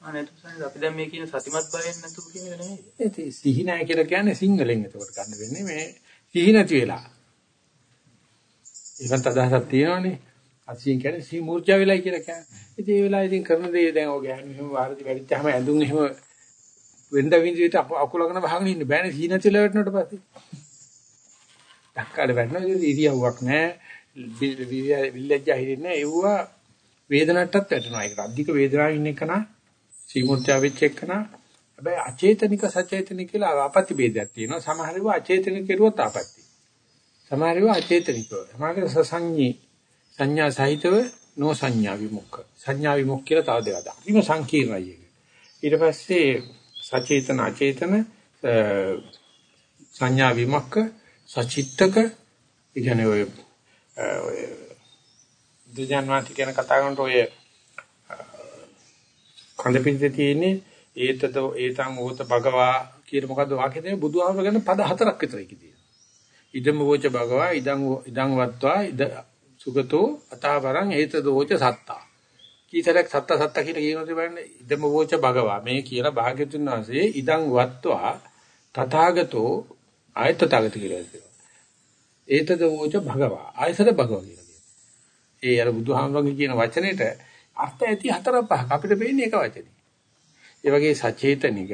අනේ තුසන්නේ අපි දැන් මේ කියන සතිමත් බලෙන් නැතුව කියන එක නෙමෙයි. ඒ සිහි නැහැ කියලා කියන්නේ සිංහලෙන් එතකොට ගන්න වෙන්නේ මේ සිහි නැති වෙලා. ඒකට අදහසක් තියෙනවනේ. අසියෙන් කියන්නේ සිහි මූර්ඡා වෙලයි කියලා කියන්නේ. ඉතින් ඒ වෙලාවේ ඉතින් කරන දේ දැන් ඔය ගෑනු එහෙම වාරදි වැඩිච්චාම ඇඳුම් එහෙම වෙන්ද විඳිට අකුලගෙන වහගෙන ඉන්න බෑනේ සිහි නැතිලා වැටෙනකොට පස්සේ. ඩක්කාඩ වැටෙනවා ඉරියව්වක් නැහැ. විල්ලජ්ජා හිරින්නේ ඒවා වේදනටත් වැටෙනවා. ඒක අධික වේදනාවක් ඉන්න එකන සීමුර්චා වෙච්ච එකන හැබැයි අචේතනික සචේතනික කියලා ආපත්‍ය ભેදයක් තියෙනවා. සමහර ඒවා අචේතනික කෙරුවොත් ආපත්‍ය. සමහර ඒවා අචේතනිකව. සමහර සසංඤී සංඥා සහිතව නෝ සංඥා විමුක්ඛ. සංඥා විමුක්ඛ කියලා තව දෙකක්. ඊම සංකීර්ණයි ඒක. ඊට පස්සේ සචේතන අචේතන සංඥා විමුක්ඛ සචිත්තක ඉගෙන ඔය ඔය දුජාන්වාති කියන කතා කරනකොට ඔය කඳ පිටින් තියෙන්නේ ඒතද ඒතං ඕත භගවා කියන මොකද්ද වාක්‍යය තියෙන්නේ බුදුහාමර ගැන පද හතරක් විතර ඒකේ තියෙනවා. ඉදම වෝච භගවා ඉදං ඉදං වත්වා ඉද සුගතෝ අතවරං ඒතදෝච සත්තා. කීතරක් සත්ත සත්ත කියලා කියනොත් බලන්න ඉදම වෝච භගවා මේ කියලා භාග්‍යතුන් වහන්සේ ඉදං වත්වා තථාගතෝ ආයත තගත කියලා කියනවා. ඒතද වෝච භගවා ආයසර භගවා කියලා කියනවා. ඒ අර බුදුහාමරගේ කියන වචනෙට අර්ථ ඇති හතර පහක් අපිට පේන්නේ එක වචනේ. ඒ වගේ සචේතනික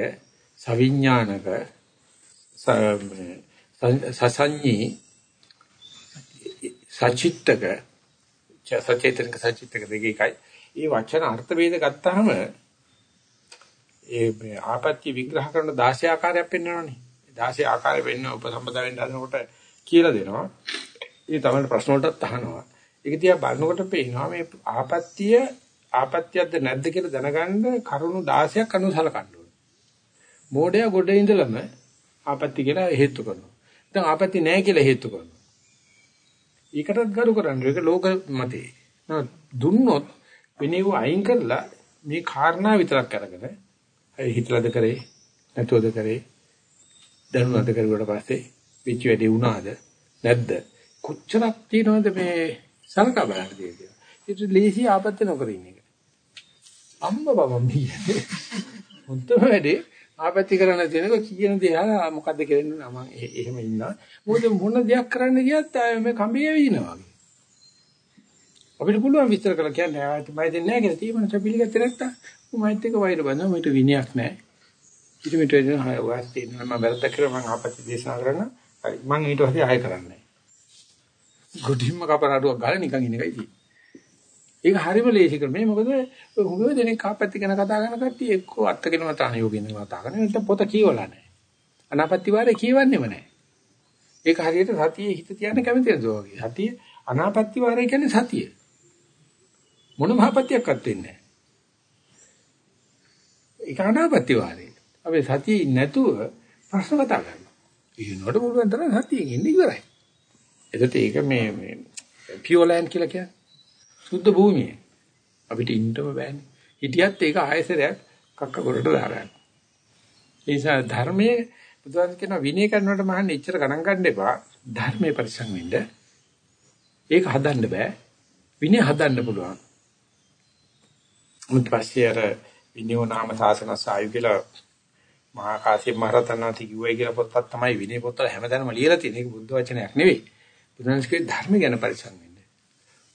සවිඥානික සසඤ්ඤී සචිත්තක සචේතනික සචිත්තක දෙකයි. ඒ වචන අර්ථ වේද ගත්තාම ඒ මේ ආපත්‍ය විග්‍රහ කරන 16 ආකාරයක් පෙන්වනවානේ. 16 ආකාරය වෙන්න උපසම්පදා වෙන්න හදනකොට කියලා දෙනවා. ඒ තමයි ප්‍රශ්න වලටත් අහනවා. ඒක තියා බලනකොට පේනවා මේ ආපත්‍ය ආපත්‍යයක්ද නැද්ද කියලා දැනගන්න කරුණු 16ක් අනුසලකන්න ඕනේ. මෝඩයා ගොඩ ඉඳලම ආපත්‍ය කියලා හේතු කරනවා. දැන් ආපත්‍ය නැහැ කියලා හේතු කරනවා. ඒකටත් ගරු කරන්නේ. ඒක ලෝක මතේ. දුන්නොත් වෙනේව අයින් කරලා මේ කාරණා විතරක් අරගෙන අය හිතලාද කරේ නැතුවද කරේ දැනුණාද කරුවට පස්සේ පිච්ච වැඩි වුණාද නැද්ද කොච්චරක් තියනවද මේ සලකා බලන්න කියලා. ඒක ලේසි ආපත්‍ය නොකර ඉන්න එක. අම්ම බබා මියන්නේ. මුත්තම වැඩේ ආපත්‍ය කරන්න තියෙනක කියන දේ අහලා මොකද්ද කියන්නේ මම එහෙම ඉන්නවා. මොකද මොන දෙයක් කරන්න ගියත් මේ කම්බිය විදිනවා වගේ. අපිට පුළුවන් විස්තර කරලා කියන්න ආයෙත් මම දෙන්නේ නැහැ කියලා තියෙන පිළිගත්තේ නැත්තම් මයිත් එක වෛර බඳ මට විනයක් නැහැ. ඊට මෙතන හය වාස් තියෙනවා මම වැරද්ද කරා මම ආපත්‍ය දේශනා කරන්න. හරි මම ඊට පස්සේ ආයෙ කරන්නේ ගොඩින්ම කපරාඩුවක් ගාලා නිකන් ඉන්න එකයි තියෙන්නේ. ඒක හරිම ලේසි ක්‍රමය. මොකද හුඟ දෙනෙක් කාපැත්ති ගැන කතා කරන කට්ටිය එක්කෝ අත්කගෙන මතාන යෝගින් කතා කරන නැත්නම් පොත කියවලා නැහැ. අනාපත්ති වාරේ කියවන්නේම නැහැ. ඒක හරියට සතියේ හිත තියන්න කැමති නේද වගේ. සතිය අනාපත්ති වාරේ කියන්නේ සතිය. මොන මහපත්තියක්වත් වෙන්නේ නැහැ. ඒක අනාපත්ති වාරේ. අපි සතිය නැතුව ප්‍රශ්න කතා කරනවා. ඊනොට පුළුවන් තරම් සතියෙන් ඉන්න ඉවරයි. එතකොට ඒක මේ මේ පියෝ ලෑන්ඩ් කියලා කියන්නේ. සුද්ධ භූමිය. අපිට ඉන්නම බෑනේ. හිටියත් ඒක ආයසරයක් කක්ක ගොඩට දාගන්න. ඒ නිසා ධර්මයේ බුදුන් කියන විනය කරනකොට මහන්නේ එච්චර ගණන් ගන්න එපා. ධර්මයේ පරිසං වෙන්න. ඒක හදන්න බෑ. විනය හදන්න පුළුවන්. මුත් පස්සේ අර විනයෝ නාම සාසන සායු කියලා මහා කාශ්‍යප මහ රහතන් වහන්සේ කිව්වයි කියලා පොතක් තමයි විනය පොතවල හැමදාම ලියලා තියෙන. ඒක බුද්ධ වචනයක් නෙවෙයි. බුදුන්ස්ගේ ධර්ම ගැන පරිසම් වෙන්න.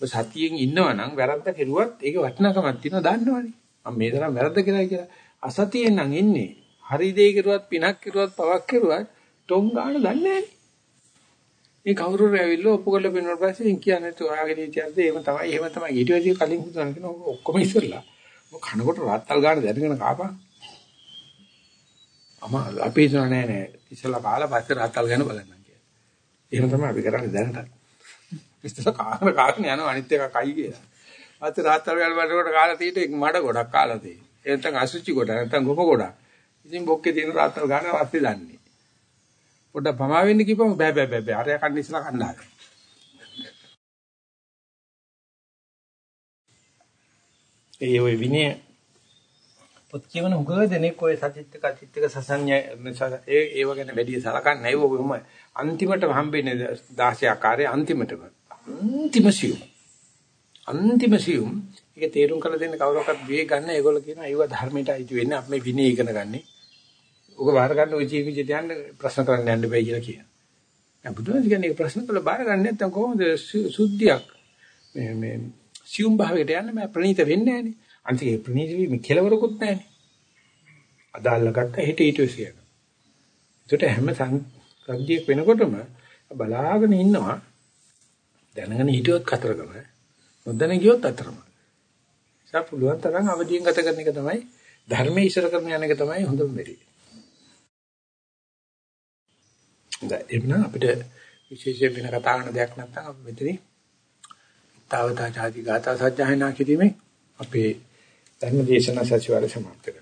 ඔබ සතියෙන් ඉන්නවා නම් වැරද්ද කෙරුවත් ඒක වටිනාකමක් තියෙනවා දන්නවනේ. මම මේ තරම් වැරද්ද කරා කියලා. අසතියෙන් නම් ඉන්නේ. හරි දෙයක් කෙරුවත් පිනක් කෙරුවත් පවක් කෙරුවත් ටොං ගන්න දන්නේ නැහැ. මේ කවුරු හරි ඇවිල්ලා ඔප්පු කරලා පින්නවට පස්සේ කියන්නේ ඔයාගේ නීතියක්ද එහෙම තමයි එහෙම තමයි ඊට වැඩි කලින් හිතන කෙනා ඔක්කොම ඉස්සරලා. ඔය කනකොට රාත්තල් ගන්න දැනගෙන කාපන්. අම අපි හිතන නෑ නෑ ඉස්සලා කාලා පස්සේ රාත්තල් ගන්න බලන්න කියලා. එහෙම තමයි අපි කරන්නේ දැනට. ඉස්සලා කාගෙන කාගෙන යනවා අනිත් එක කයි කියලා. පස්සේ රාත්තල් ගන්න බලනකොට කාලා තියෙට මඩ ගොඩක් කාලා තියෙන්නේ. ඒ නැත්නම් අසුචි ගොඩ නැත්නම් ගොම ගොඩක්. ඉතින් බොක්කේ තියෙන රාත්තල් ගන්න රස්සේ දන්නේ. පොඩ්ඩක් පමා වෙන්න කිව්වම බෑ බෑ බෑ බෑ. අරයා කන්න ඉස්සලා කන්නා. ඒ ඔය විනය පොත් කියවන උගව දෙනෙක් ඔය සචිත්තක අචිත්තක සසඤ්ඤ ඒ ඒව ගැන වැඩි සලකන්නේ නැහැ ඔබම අන්තිමට හම්බෙන්නේ 16 ආකාරයේ අන්තිමටම. අන්තිම සියුම්. අන්තිම සියුම්. ඒක තේරුම් කරලා දෙන්න කවුරක්වත් විවේක ගන්න ඒගොල්ලෝ කියනවා ඒව ධර්මයට අයිති වෙන්නේ අපි මේ විනය ඉගෙන ගන්නේ. ඔක බාර ගන්න ඔය ජීවිත විදිහට යන්න ප්‍රශ්න කරන්න යන්න බෑ කියලා කියනවා. දැන් බුදුන් කියන්නේ ප්‍රශ්න කළ බාර ගන්න නැත්නම් කොහොමද සුද්ධියක්? මේ මේ සියුම් භාවයට යන්න මම ප්‍රණීත වෙන්නේ නැහනේ. අන්තිමේ ප්‍රණීත වීම කෙලවරකුත් නැහනේ. අදාළ ගත්ත හිත ඊට විසියන. ඒකට හැම සංගතියක් වෙනකොටම බලාගෙන ඉන්නවා. දැනගෙන හිටියොත් කතරගම. නොදැන ගියොත් අතරම. ඒක පුළුවන් තරම් අවදියෙන් ගත කරන එක තමයි ධර්මයේ ඉස්සර කරන යන එක තමයි හොඳම වෙලේ. දැන් එන්න අපිට විශේෂයෙන් වෙන කතා කරන දෙයක් නැත්නම් අපි මෙතනින් තාවතා ආදී ගාථා සජ්ජායනා කිරීමේ අපේ ධර්ම දේශනා සතිವಾರ සමාප්ත